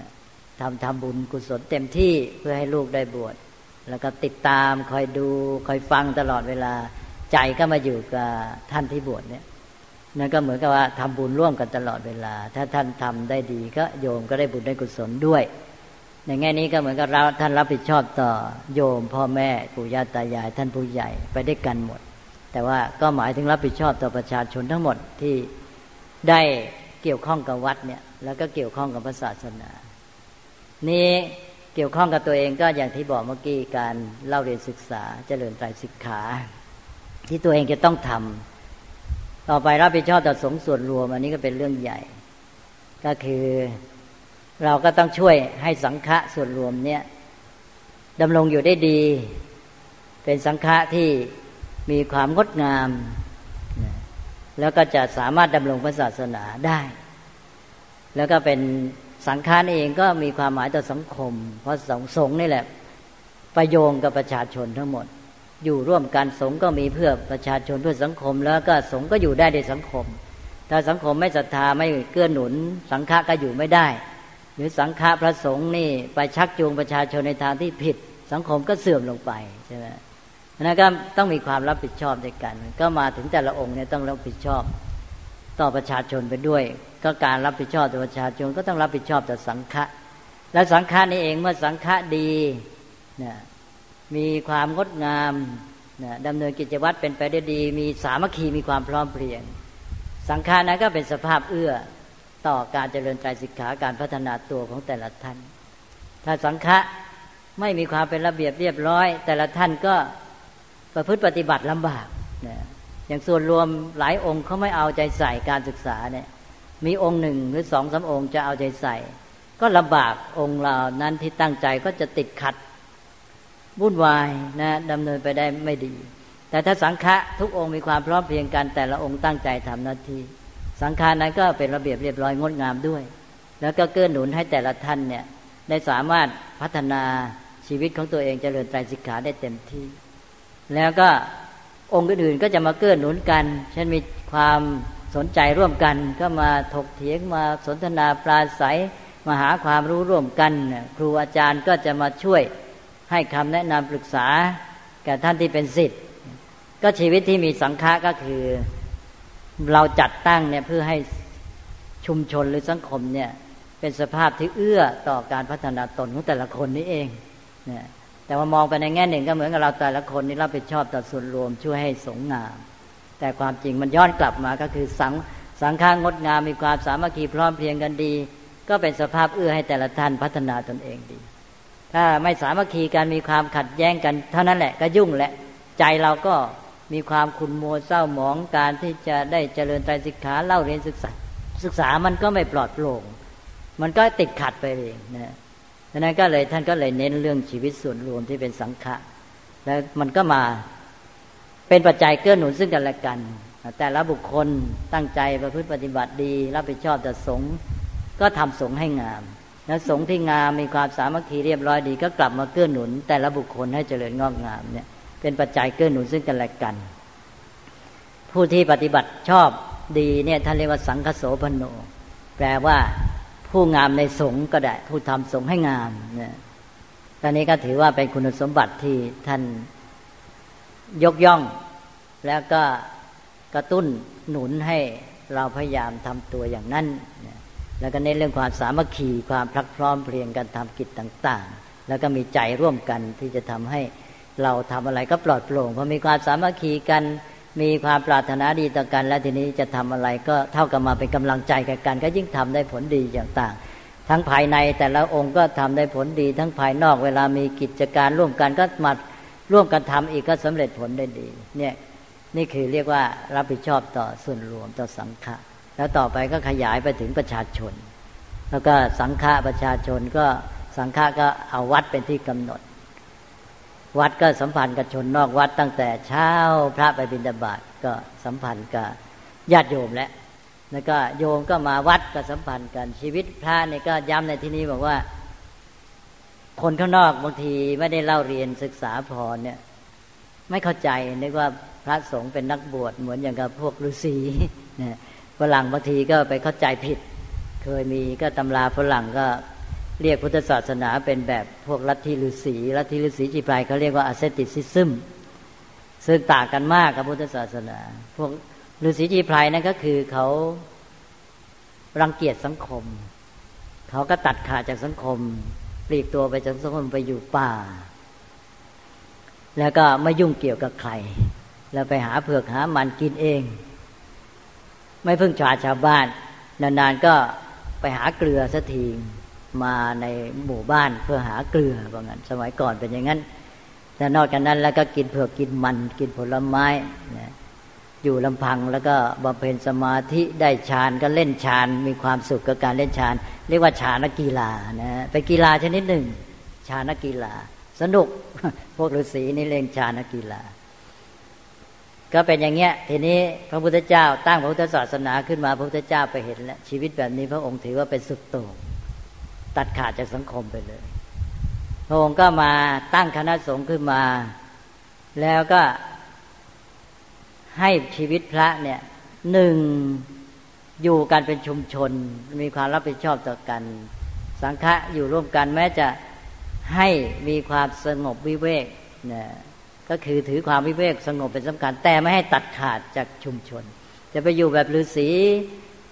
ทำทำบุญกุศลเต็มที่เพื่อให้ลูกได้บวชแล้วก็ติดตามคอยดูคอยฟังตลอดเวลา ใจก็มาอยู่กับท่านที่บวชเนี่ยนั่นก็เหมือนกับว่าทำบุญร่วมกันตลอดเวลา ถ้าท่านทำได้ดีก็โยมก็ได้บุญได้กุศลด้วย ในแง่นี้ก็เหมือนกับเราท่านรับผิดชอบต่อโยมพ่อแม่ปู่ย่าตายายท่านผู้ใหญ่ไปได้วยกันหมด แต่ว่าก็หมายถึงรับผิดชอบต่อประชาชนทั้งหมดที่ได้เกี่ยวข้องกับวัดเนี่ย แล้วก็เกี่ยวข้องกับพระศาสนา นี้เกี่ยวข้องกับตัวเองก็อย่างที่บอกเมื่อกี้การเล่าเรียนศึกษาเจริญไตรสิกขา ที่ตัวเองจะต้องทำต่อไปรับผิดชอบต่อสงส่วนรวม อันนี้ก็เป็นเรื่องใหญ่ ก็คือเราก็ต้องช่วยให้สังฆะส่วนรวมเนี่ยดำรงอยู่ได้ดี เป็นสังฆะที่ มีความงดงาม แล้วก็จะสามารถดำรงพระศาสนาได้ แล้วก็เป็นสังฆารเองก็มีความหมายต่อสังคม เพราะสงสงนี่แหละ ประโยงกับประชาชนทั้งหมด อยู่ร่วมกันสงก็มีเพื่อประชาชนเพื่อสังคม แล้วก็สงก็อยู่ได้ในสังคม ถ้าสังคมไม่ศรัทธาไม่เกื้อหนุน สังฆะก็อยู่ไม่ได้ หรือสังฆะพระสงฆ์นี่ไปชักจูงประชาชนในทางที่ผิด สังคมก็เสื่อมลงไปใช่ไหม นั้นก็ต้องมีความรับผิดชอบด้วยกัน ก็มาถึงแต่ละองค์เนี่ยต้องรับผิดชอบต่อประชาชนไปด้วย ก็การรับผิดชอบต่อประชาชนก็ต้องรับผิดชอบต่อสังฆะและสังฆะนี่เองเมื่อสังฆะดีเนี่ยมีความงดงามนะดำเนินกิจวัตรเป็นไปได้ดี มีสามัคคีมีความพร้อมเพรียง สังฆานั้นก็เป็นสภาพเอื้อต่อการเจริญใจสิกขาการพัฒนาตัวของแต่ละท่าน ถ้าสังฆะไม่มีความเป็นระเบียบเรียบร้อย แต่ละท่านก็ ประพฤติปฏิบัติลำบากนะอย่างส่วนรวมหลายองค์เขาไม่เอาใจใส่การศึกษาเนี่ย มีองค์หนึ่งหรือสองสาองค์จะเอาใจใส่ ก็ลำบากองค์เหล่านั้นที่ตั้งใจก็จะติดขัดวุ่นวายนะดำเนินไปได้ไม่ดี แต่ถ้าสังฆะทุกองค์มีความพร้อมเพียงกันแต่ละองค์ตั้งใจทำหน้าที่สังฆานั้นก็เป็นระเบียบเรียบร้อยงดงามด้วย แล้วก็เกื้อหนุนให้แต่ละท่านเนี่ยได้สามารถพัฒนาชีวิตของตัวเองจเจริญไตรสิกขาได้เต็มที่ แล้วก็องค์อื่นๆก็จะมาเกื้อหนุนกันเช่นมีความสนใจร่วมกัน ก็มาถกเถียงมาสนทนาปราศัยมาหาความรู้ร่วมกัน ครูอาจารย์ก็จะมาช่วยให้คำแนะนำปรึกษาแก่ท่านที่เป็นสิทธิ์ก็ชีวิตที่มีสังฆะก็คือเราจัดตั้งเนี่ยเพื่อให้ชุมชนหรือสังคมเนี่ยเป็นสภาพที่เอื้อต่อการพัฒนาตนของแต่ละคนนี้เองเนี่ย แต่ว่ามองไปในแง่หนึ่งก็เหมือนกับเราแต่ละคนนี่รับผิดชอบต่อส่วนรวมช่วยให้สงงาม แต่ความจริงมันย้อนกลับมาก็คือสังสังฆางดงามมีความสามัคคีพร้อมเพรียงกันดี ก็เป็นสภาพเอื้อให้แต่ละท่านพัฒนาตนเองดี ถ้าไม่สามัคคีกันมีความขัดแย้งกัน เท่านั้นแหละก็ยุ่งแหละใจเราก็มีความขุนมัวเศร้าหมองการที่จะได้เจริญไตรสิกขาเล่าเรียนศึกษา ศึกษามันก็ไม่ปลอดโปร่งมันก็ติดขัดไปเองนะ ดังนั้นก็เลยท่านก็เลยเน้นเรื่องชีวิตส่วนรวมที่เป็นสังฆะแล้วมันก็มาเป็นปัจจัยเกื้อหนุนซึ่งกันและกัน แต่ละบุคคลตั้งใจประพฤติปฏิบัติดี รับผิดชอบต่อสงฆ์ก็ทำสงฆ์ให้งาม แล้วสงฆ์ที่งามมีความสามัคคีเรียบร้อยดี ก็กลับมาเกื้อหนุน แต่ละบุคคลให้เจริญงอกงามเนี่ยเป็นปัจจัยเกื้อหนุนซึ่งกันและกัน ผู้ที่ปฏิบัติชอบดีเนี่ยท่านเรียกว่าสังคโสพโน แปลว่า ผู้งามในสงฆ์ก็ได้ ผู้ทำสงฆ์ให้งามเนี่ยตอนนี้ก็ถือว่าเป็นคุณสมบัติที่ท่านยกย่อง แล้วก็กระตุ้นหนุนให้เราพยายามทำตัวอย่างนั้น แล้วก็ในเรื่องความสามัคคีความพลักพร้อมเพรียงกันทำกิจต่าง ๆ แล้วก็มีใจร่วมกันที่จะทำให้เราทำอะไรก็ปลอดโปร่งพอมีความสามัคคีกัน มีความปรารถนาดีต่อกัน และทีนี้จะทำอะไรก็เท่ากับมาเป็นกำลังใจแก่กัน ก็ยิ่งทำได้ผลดีอย่างต่าง ทั้งภายในแต่ละองค์ก็ทำได้ผลดี ทั้งภายนอกเวลามีกิจการร่วมกันก็มาร่วมกันทำอีกก็สำเร็จผลได้ดี เนี่ยนี่คือเรียกว่ารับผิดชอบต่อส่วนรวมต่อสังฆะแล้วต่อไปก็ขยายไปถึงประชาชน แล้วก็สังฆะประชาชนก็สังฆะก็เอาวัดเป็นที่กำหนด วัดก็สัมพันธ์กับชนนอกวัดตั้งแต่เช้าพระไปบิณฑบาตก็สัมพันธ์กับญาติโยมแล้วแล้วก็โยมก็มาวัดก็สัมพันธ์กันชีวิตพระนี่ก็ย้ำในที่นี้บอกว่า คนข้างนอกบางทีไม่ได้เล่าเรียนศึกษาพอเนี่ย ไม่เข้าใจนึกว่าพระสงฆ์เป็นนักบวชเหมือนอย่างกับพวกฤาษีเนี่ยฝรั่งบางทีก็ไปเข้าใจผิด เคยมีก็ตำราฝรั่งก็ เรียกพุทธศาสนาเป็นแบบพวกลัทธิฤาษีลัทธิฤาษีจีปลายเขาเรียกว่าอเซติซิซึมซึ่งต่างกันมากกับพุทธศาสนา พวกฤาษีจีพลายนั่นก็คือเขารังเกียจสังคม เขาก็ตัดขาดจากสังคม ปลีกตัวไปจากสังคมไปอยู่ป่า แล้วก็ไม่ยุ่งเกี่ยวกับใคร แล้วไปหาเผือกหามันกินเอง ไม่พึ่งชาชาวบ้าน นานๆก็ไปหาเกลือสักที มาในหมู่บ้านเพื่อหาเกลือว่างั้นสมัยก่อนเป็นอย่างนั้นแต่นอกจากนั้นแล้วก็กินเผือกกินมันกินผลไม้นะอยู่ลำพังแล้วก็บำเพ็ญสมาธิได้ฌานก็เล่นฌานมีความสุขกับการเล่นฌานเรียกว่าฌานกีฬานะเป็นกีฬาชนิดหนึ่งฌานกีฬา สนุกพวกฤาษีนี่เล่นฌานกีฬา ก็เป็นอย่างเงี้ยทีนี้พระพุทธเจ้าตั้งพระพุทธศาสนาขึ้นมาพระพุทธเจ้าไปเห็นแล้วชีวิตแบบนี้พระองค์ถือว่าเป็นสุดโต่ง ตัดขาดจากสังคมไปเลย พระองค์ก็มาตั้งคณะสงฆ์ขึ้นมา แล้วก็ให้ชีวิตพระเนี่ยหนึ่งอยู่กันเป็นชุมชน มีความรับผิดชอบต่อกัน สังฆะอยู่ร่วมกันแม้จะให้มีความสงบวิเวกเนี่ยก็คือถือความวิเวกสงบเป็นสำคัญ แต่ไม่ให้ตัดขาดจากชุมชน จะไปอยู่แบบฤาษี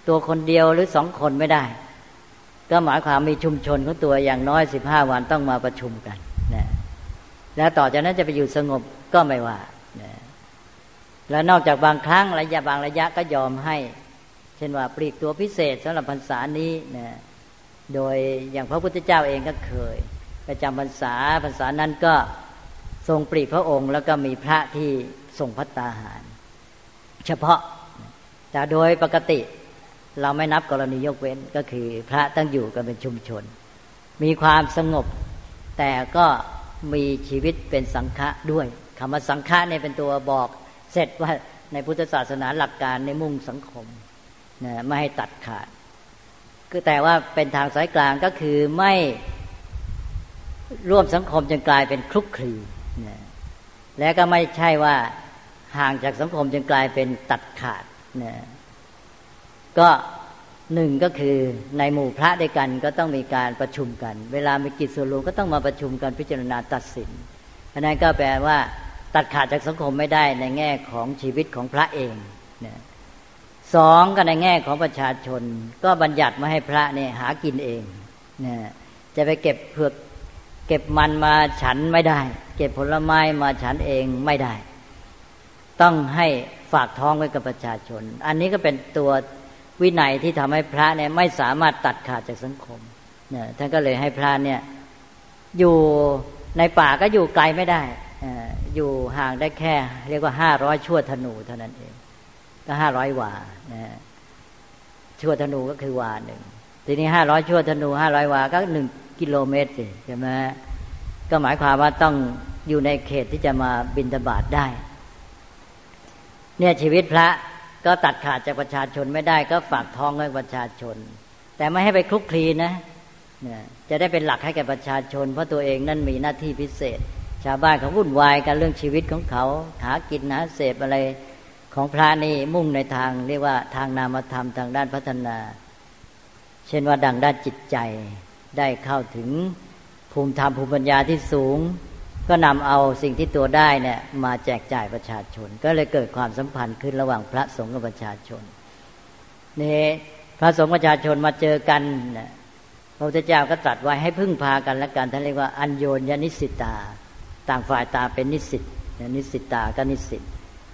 ตัวคนเดียวหรือสองคนไม่ได้ ก็หมายความมีชุมชนของตัวอย่างน้อยสิบห้าวันต้องมาประชุมกันนะแล้วต่อจากนั้นจะไปอยู่สงบก็ไม่ว่านะแล้วนอกจากบางครั้งระยะบางระยะก็ยอมให้ เช่นว่าปลีกตัวพิเศษสำหรับพรรษานี้นะโดยอย่างพระพุทธเจ้าเองก็เคยประจำพรรษาพรรษานั้นก็ทรงปลีกพระองค์ แล้วก็มีพระที่ทรงพัตตาหาร เฉพาะแต่โดยปกติ เราไม่นับกรณียกเว้นก็คือ พระตั้งอยู่กันเป็นชุมชน มีความสงบ แต่ก็มีชีวิตเป็นสังฆะด้วยคำว่าสังฆะเนี่ยเป็นตัวบอกเสร็จว่าในพุทธศาสนาหลักการในมุ่งสังคมนะไม่ให้ตัดขาดคือแต่ว่าเป็นทางสายกลางก็คือไม่ร่วมสังคมจนกลายเป็นคลุกคลีนะและก็ไม่ใช่ว่าห่างจากสังคมจนกลายเป็นตัดขาดนะ ก็หนึ่งก็คือในหมู่พระด้วยกันก็ต้องมีการประชุมกัน เวลามีกิจส่วนรวมก็ต้องมาประชุมกันพิจารณาตัดสินอันนั้นก็แปลว่าตัดขาดจากสังคมไม่ได้ในแง่ของชีวิตของพระเองนะสองก็ในแง่ของประชาชน ก็บัญญัติมาให้พระเนี่ยหากินเองนะจะไปเก็บเผือกเก็บมันมาฉันไม่ได้ เก็บผลไม้มาฉันเองไม่ได้ ต้องให้ฝากท้องไว้กับประชาชน อันนี้ก็เป็นตัว วินัยที่ทำให้พระเนี่ยไม่สามารถตัดขาดจากสังคมเนี่ยท่านก็เลยให้พระเนี่ยอยู่ในป่าก็อยู่ไกลไม่ได้อยู่ห่างได้แค่ เรียกว่าห้าร้อยชั่วธนูเท่านั้นเอง ก็ห้าร้อยวานะชั่วธนูก็คือวาหนึ่งทีนี้ห้าร้อยชั่วธนูห้าร้อยวาก็หนึ่งกิโลเมตรสิใช่ไหมก็หมายความว่าต้องอยู่ในเขตที่จะมาบินตบาทได้ เนี่ยชีวิตพระ ก็ตัดขาดจากประชาชนไม่ได้ก็ฝากท้องไว้ประชาชน แต่ไม่ให้ไปคลุกคลีนะเนี่ยจะได้เป็นหลักให้แก่ประชาชน เพราะตัวเองนั่นมีหน้าที่พิเศษ ชาวบ้านเขาวุ่นวายกันเรื่องชีวิตของเขาหากินหาเสพอะไรของพระนี่มุ่งในทางเรียกว่าทางนามธรรมทางด้านพัฒนา เช่นว่าดังด้านจิตใจได้เข้าถึงภูมิธรรมภูมิปัญญาที่สูง ก็นำเอาสิ่งที่ตัวได้เนี่ยมาแจกจ่ายประชาชน ก็เลยเกิดความสัมพันธ์ขึ้นระหว่างพระสงฆ์กับประชาชนนี่พระสงฆ์ประชาชนมาเจอกันนะพระพุทธเจ้าก็ตรัสไว้ให้พึ่งพากันและกันท่านเรียกว่าอัญโยนยนิสิตา ต่างฝ่ายตาเป็นนิสิตนิสิตาก็นิสิต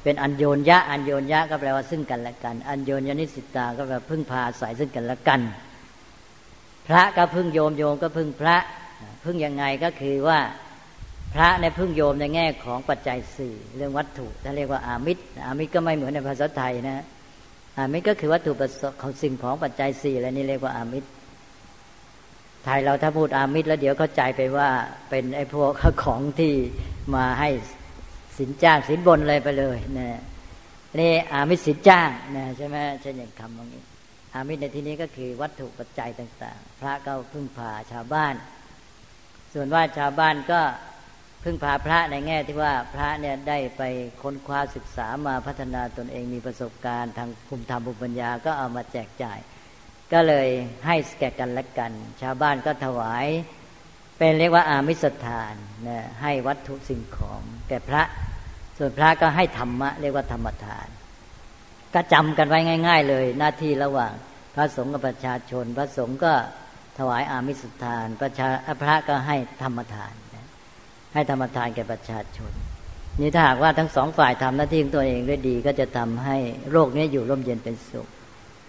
เป็นอัญโยนยะอัญโยนยะก็แปลว่าซึ่งกันและกัน อัญโยนยนิสิตาก็แปลพึ่งพาสายซึ่งกันและกัน พระก็พึ่งโยมโยมก็พึ่งพระพึ่งยังไงก็คือว่า พระในพึ่งโยมในแง่ของปัจจัยสี่ เรื่องวัตถุท่านเรียกว่าอามิตรอามิตรก็ไม่เหมือนในภาษาไทยนะอามิตรก็คือวัตถุประสของสิ่งของปัจจัยสี่อะไรนี่เรียกว่าอามิตรไทยเราถ้าพูดอามิตรแล้วเดี๋ยวเข้าใจไปว่าเป็นไอ้พวกของที่มาให้สินจ้างสินบนอะไรไปเลยนะนี่อามิตรสินจ้างนะใช่ไหมใช่อย่างคำตรงนี้ อามิตรในที่นี้ก็คือวัตถุปัจจัยต่าง ๆ พระก็พึ่งพาชาวบ้าน ส่วนว่าชาวบ้านก็ พึ่งพาพระในแง่ที่ว่าพระเนี่ยได้ไปค้นคว้าศึกษามาพัฒนาตนเองมีประสบการณ์ทางภูมิธรรมภูมิปัญญาก็เอามาแจกจ่าย ก็เลยให้แก่กันและกัน ชาวบ้านก็ถวาย เป็นเรียกว่าอามิสทานนะให้วัตถุสิ่งของแก่พระ ส่วนพระก็ให้ธรรมะเรียกว่าธรรมทาน ก็จำกันไว้ง่าย ๆ เลย หน้าที่ระหว่างพระสงฆ์กับประชาชน พระสงฆ์ก็ถวายอามิสทานประชาพระก็ให้ธรรมทาน ให้ธรรมทานแก่ประชาชน นี่ถ้าหากว่าทั้งสองฝ่ายทำหน้าที่ของตัวเองด้วยดีก็จะทำให้โรคนี้อยู่ร่มเย็นเป็นสุข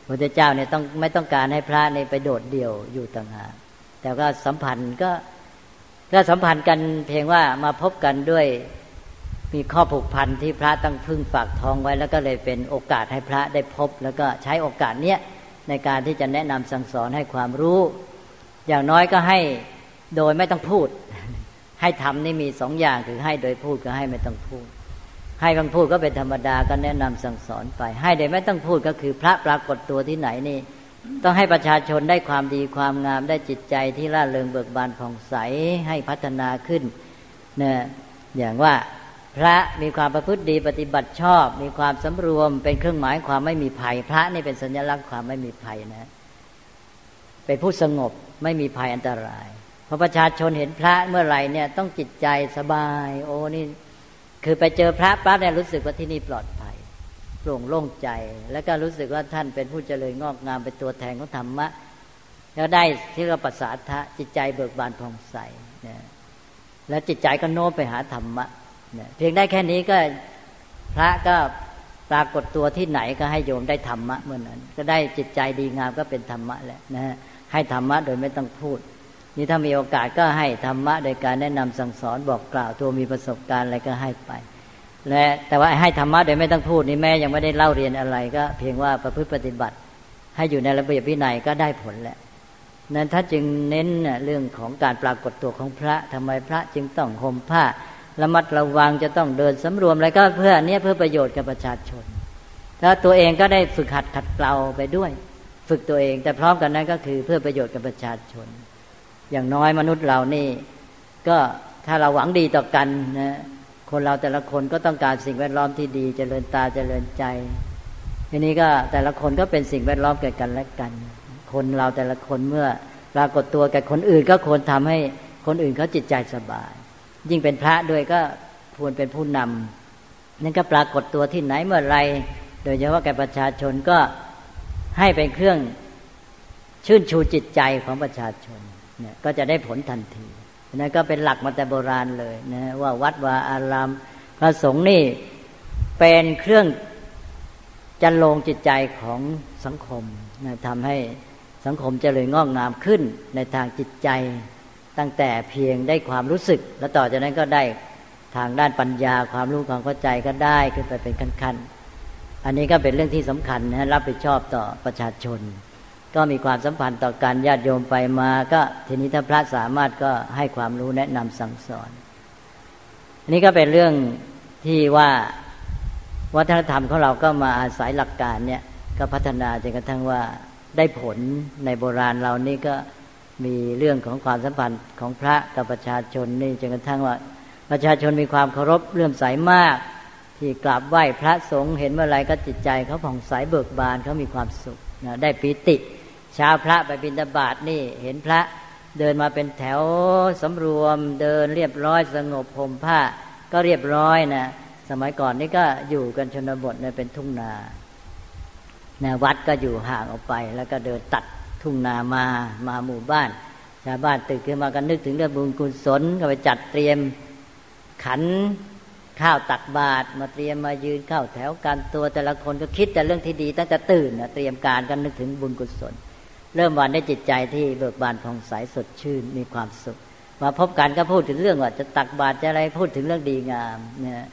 พระเจ้าเนี่ยต้องไม่ต้องการให้พระในไปโดดเดี่ยวอยู่ต่างหากแต่ก็สัมพันธ์ก็ก็สัมพันธ์กันเพียงว่ามาพบกันด้วยมีข้อผูกพันที่พระต้องพึ่งฝากทองไว้ แล้วก็เลยเป็นโอกาสให้พระได้พบ แล้วก็ใช้โอกาสเนี้ยในการที่จะแนะนำสั่งสอนให้ความรู้ อย่างน้อยก็ให้โดยไม่ต้องพูด ให้ทำนี่มีสองอย่างคือให้โดยพูดก็ให้ไม่ต้องพูด ให้บางพูดก็เป็นธรรมดาก็แนะนำสั่งสอนไป ให้โดยไม่ต้องพูดก็คือพระปรากฏตัวที่ไหนนี่ ต้องให้ประชาชนได้ความดีความงามได้จิตใจที่ร่าเริงเบิกบานผ่องใสให้พัฒนาขึ้นเนี่ยอย่างว่าพระมีความประพฤติดีปฏิบัติชอบ มีความสำรวม เป็นเครื่องหมายความไม่มีภัย พระนี่เป็นสัญลักษณ์ความไม่มีภัยนะ เป็นผู้สงบไม่มีภัยอันตราย พอประชาชนเห็นพระเมื่อไหร่เนี่ยต้องจิตใจสบาย โอ้นี่ คือไปเจอพระปั๊บเนี่ยรู้สึกว่าที่นี่ปลอดภัยโปร่งโล่งใจ แล้วก็รู้สึกว่าท่านเป็นผู้เจริญงอกงามเป็นตัวแทนของธรรมะแล้วได้ที่เราปัสสาทะจิตใจเบิกบานผ่องใสเนี่ยแล้วจิตใจก็โน้มไปหาธรรมะเพียงได้แค่นี้ก็พระก็ปรากฏตัวที่ไหนก็ให้โยมได้ธรรมะเมื่อนั้น ก็ได้จิตใจดีงามก็เป็นธรรมะแหละนะฮะให้ธรรมะโดยไม่ต้องพูด นี่ถ้ามีโอกาสก็ให้ธรรมะโดยการแนะนำสั่งสอนบอกกล่าวตัวมีประสบการณ์อะไรก็ให้ไป และแต่ว่าให้ธรรมะโดยไม่ต้องพูดนี่แม่ยังไม่ได้เล่าเรียนอะไรก็ เพียงว่าประพฤติปฏิบัติ ให้อยู่ในระเบียบวินัยก็ได้ผลแหละนั้นถ้าจึงเน้นเรื่องของการปรากฏตัวของพระทำไมพระจึงต้องห่มผ้าระมัดระวังจะต้องเดินสำรวมอะไรก็เพื่อเนี้ยเพื่อประโยชน์กับประชาชนถ้าตัวเองก็ได้ฝึกหัดขัดเกลาไปด้วย ฝึกตัวเอง แต่พร้อมกันนั้นก็คือเพื่อประโยชน์กับประชาชน อย่างน้อยมนุษย์เรานี่ ก็ถ้าเราหวังดีต่อกันนะคนเราแต่ละคนก็ต้องการสิ่งแวดล้อมที่ดีจเจริญตาจเจริญใจทีนี้ก็แต่ละคนก็เป็นสิ่งแวดล้อมแก่กันและกัน คนเราแต่ละคนเมื่อปรากฏตัวแก่คนอื่นก็ควรทำให้คนอื่นเขาจิตใจสบาย ยิ่งเป็นพระด้วยก็ควรเป็นผู้นำนั่นก็ปรากฏตัวที่ไหนเมื่อไร โดยเฉพาะแก่ประชาชนก็ให้เป็นเครื่องชื่นชูจิตใจของประชาชน เนี่ยก็จะได้ผลทันทีนั่นก็เป็นหลักมาแต่โบราณเลยนะว่าวัดวาอารามพระสงฆ์นี่เป็นเครื่องจันลงจิตใจของสังคมนะทำให้สังคมเจริญงอกงามขึ้นในทางจิตใจ ตั้งแต่เพียงได้ความรู้สึก แล้วต่อจากนั้นก็ได้ทางด้านปัญญาความรู้ความเข้าใจก็ได้ขึ้นไปเป็นขั้นๆอันนี้ก็เป็นเรื่องที่สำคัญนะรับผิดชอบต่อประชาชน ก็มีความสัมพันธ์ต่อการญาติโยมไปมา ก็ทีนี้ถ้าพระสามารถก็ให้ความรู้แนะนำสั่งสอนอันนี้ก็เป็นเรื่องที่ว่าวัฒนธรรมของเราก็มาอาศัยหลักการเนี่ยก็พัฒนาจนกระทั่งว่าได้ผลในโบราณเรานี่ก็มีเรื่องของความสัมพันธ์ของพระกับประชาชนนี่จนกระทั่งว่าประชาชนมีความเคารพเลื่อมใสมาก ที่กราบไหว้พระสงฆ์เห็นเมื่อไรก็จิตใจเขาผ่องใสเบิกบานเขามีความสุขนะได้ปิติ ช้าพระไปบิณฑบาตนี่เห็นพระเดินมาเป็นแถวสำรวมเดินเรียบร้อยสงบผมผ้า ก็เรียบร้อยนะสมัยก่อนนี่ก็อยู่กันชนบทเนี่ยเป็นทุ่งนานะวัดก็อยู่ห่างออกไป แล้วก็เดินตัดทุ่งนามามาหมู่บ้านชาวบ้านตื่นขึ้นมากันนึกถึงเรื่องบุญกุศลก็ไปจัดเตรียมขันข้าวตักบาตรมาเตรียมมายืนเข้าแถวกันตัวแต่ละคนก็คิดแต่เรื่องที่ดีตั้งแต่ตื่นนะเตรียมการกันนึกถึงบุญกุศล เริ่มวันได้จิตใจที่เบิกบานผ่องใสสดชื่นมีความสุข มาพบกันก็พูดถึงเรื่องว่าจะตักบาตรจะอะไรพูดถึงเรื่องดีงามเนี่ย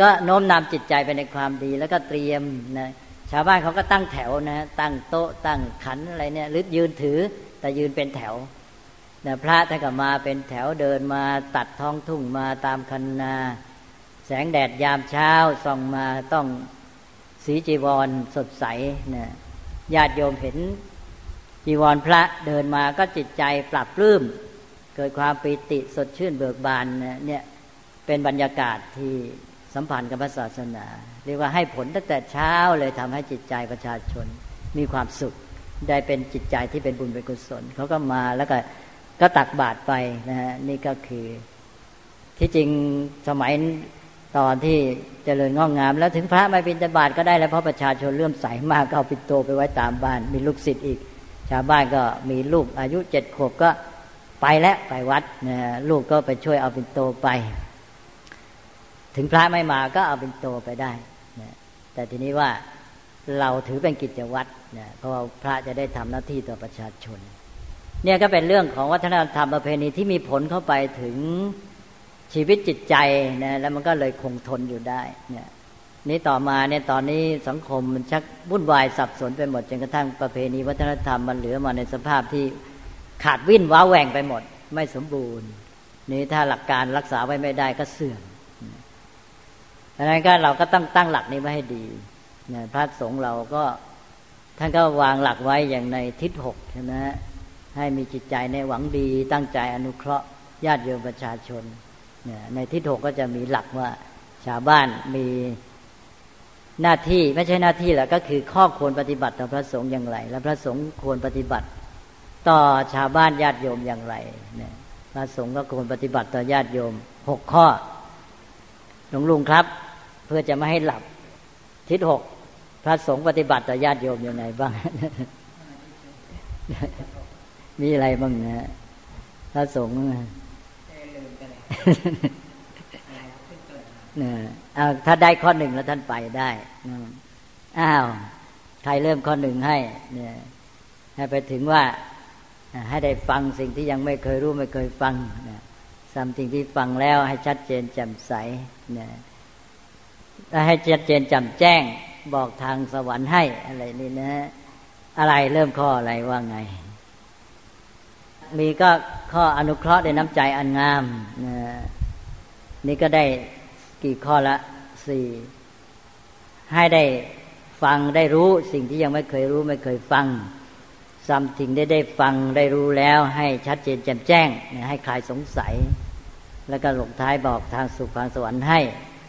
ก็โน้มนำจิตใจไปในความดีแล้วก็เตรียมนะชาวบ้านเขาก็ตั้งแถวนะตั้งโต๊ะตั้งขันอะไรเนี่ยหรือยืนถือแต่ยืนเป็นแถวนะพระท่านก็มาเป็นแถวเดินมาตัดท้องทุ่งมาตามคันนา แสงแดดยามเช้าส่องมาต้องสีจีวรสดใสนะญาติโยมเห็น จีวรพระเดินมาก็จิตใจปรับปลื้ม เกิดความปิติสดชื่นเบิกบานเนี่ยเป็นบรรยากาศที่สัมพันธ์กับพระศาสนา เรียกว่าให้ผลตั้งแต่เช้าเลยทำให้จิตใจประชาชนมีความสุข ได้เป็นจิตใจที่เป็นบุญเป็นกุศลเขาก็มาแล้วก็ก็ตักบาตรไปนะฮะนี่ก็คือ ที่จริงสมัยตอนที่เจริญงอกงาม แล้วถึงพระไม่บิณฑบาตก็ได้แล้วเพราะประชาชนเลื่อมใสมากก็เอาปิดโตไปไว้ตามบ้าน มีลูกศิษย์อีก ชาวบ้านก็มีลูกอายุเจ็ดขวบก็ไปแล้วไปวัดนะลูกก็ไปช่วยเอาเปินโตไป ถึงพระไม่มาก็เอาเปินโตไปได้แต่ทีนี้ว่าเราถือเป็นกิจวัตรนะเพราะว่าพระจะได้ทำหน้าที่ต่อประชาชน เนี่ยก็เป็นเรื่องของวัฒนธรรมประเพณีที่มีผลเข้าไปถึงชีวิตจิตใจนะแล้วมันก็เลยคงทนอยู่ได้เนี่ย นี่ต่อมาเนี่ยตอนนี้สังคมมันชักวุ่นวายสับสนไปหมดจนกระทั่งประเพณีวัฒนธรรมมันเหลือมาในสภาพที่ขาดวิ่นว้าแหว่งไปหมด ไม่สมบูรณ์ นี่ถ้าหลักการรักษาไว้ไม่ได้ก็เสื่อมดังนั้นก็เราก็ต้องตั้งหลักนี้ไว้ให้ดีนี่ยพระสงฆ์เราก็ท่านก็วางหลักไว้อย่างในทิศหกใช่ไหมให้มีจิตใจในหวังดี ตั้งใจอนุเคราะห์ญาติโยมประชาชนเนี่ยในทิศหกก็จะมีหลักว่าชาวบ้านมี หน้าที่ไม่ใช่หน้าที่แหละก็คือข้อควรปฏิบัติต่อพระสงฆ์อย่างไร และพระสงฆ์ควรปฏิบัติ ต่อชาวบ้านญาติโยมอย่างไรเนี่ยพระสงฆ์ก็ควรปฏิบัติต่อญาติโยมหกข้อหลวงลุงครับ เพื่อจะไม่ให้หลับทิศหกพระสงฆ์ปฏิบัติต่อญาติโยมอย่างไรบ้าง มีอะไรบ้างนะพระสงฆ์ เอาถ้าได้ข้อหนึ่งแล้วท่านไปได้อ้าวใครเริ่มข้อหนึ่งให้ เนี่ย ให้ไปถึงว่าให้ได้ฟังสิ่งที่ยังไม่เคยรู้ไม่เคยฟังนี่ยสัมสิ่งที่ฟังแล้วให้ชัดเจนแจ่มใสเนี่ยให้ชัดเจนแจ่มแจ้งบอกทางสวรรค์ให้อะไรนี่นะอะไรเริ่มข้ออะไรว่าไง มีก็ข้ออนุเคราะห์ในน้ำใจอันงามนะนี่ก็ได้ กี่ข้อละสี่ให้ได้ฟังได้รู้สิ่งที่ยังไม่เคยรู้ไม่เคยฟังซ้ำสิ่งได้ได้ฟังได้รู้แล้วให้ชัดเจนแจ่มแจ้ง ให้คลายสงสัย แล้วก็หลงท้ายบอกทางสุขทางสวรรค์ให้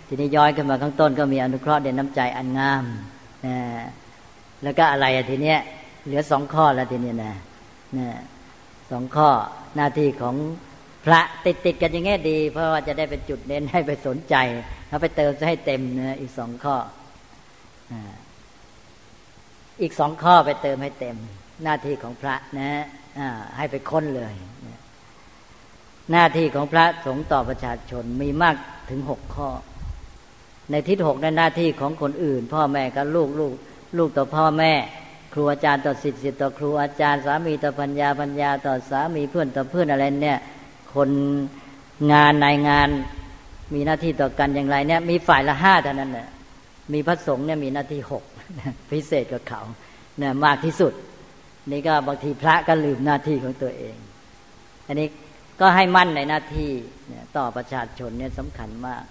ทีนี้ย้อยขึ้นมาข้างต้นก็มีอนุเคราะห์เด่นน้ำใจอันงามนะแล้วก็อะไรทีเนี้ยเหลือสองข้อแล้วทีนี้นะนะสองข้อหน้าที่ของ พระติดติดกันอย่างงี้ดี เพราะว่าจะได้เป็นจุดเน้นให้ไปสนใจถ้าไปเติมจะให้เต็มนะอีกสองข้ออีกสองข้อไปเติมให้เต็ม หน้าที่ของพระนะให้ไปค้นเลย หน้าที่ของพระสงฆ์ต่อประชาชนมีมากถึงหกข้อ ในทิศหกในหน้าที่ของคนอื่น พ่อแม่กับลูกลูกลูกต่อพ่อแม่ครูอาจารย์ต่อสิทธิ์สิทธิ์ต่อครูอาจารย์สามีต่อปัญญาปัญญาต่อสามีเพื่อนต่อเพื่อนอะไรเนี่ย คนงานนายงานมีหน้าที่ต่อกันอย่างไรเนี่ย มีฝ่ายละห้าเท่านั้นน่ะมีพระสงฆ์เนี่ยมีหน้าที่หกพิเศษกับเขาเนี่ยมากที่สุด นี่ก็บางทีพระก็ลืมหน้าที่ของตัวเอง อันนี้ก็ให้มั่นในหน้าที่เนี่ยต่อประชาชนเนี่ยสำคัญมาก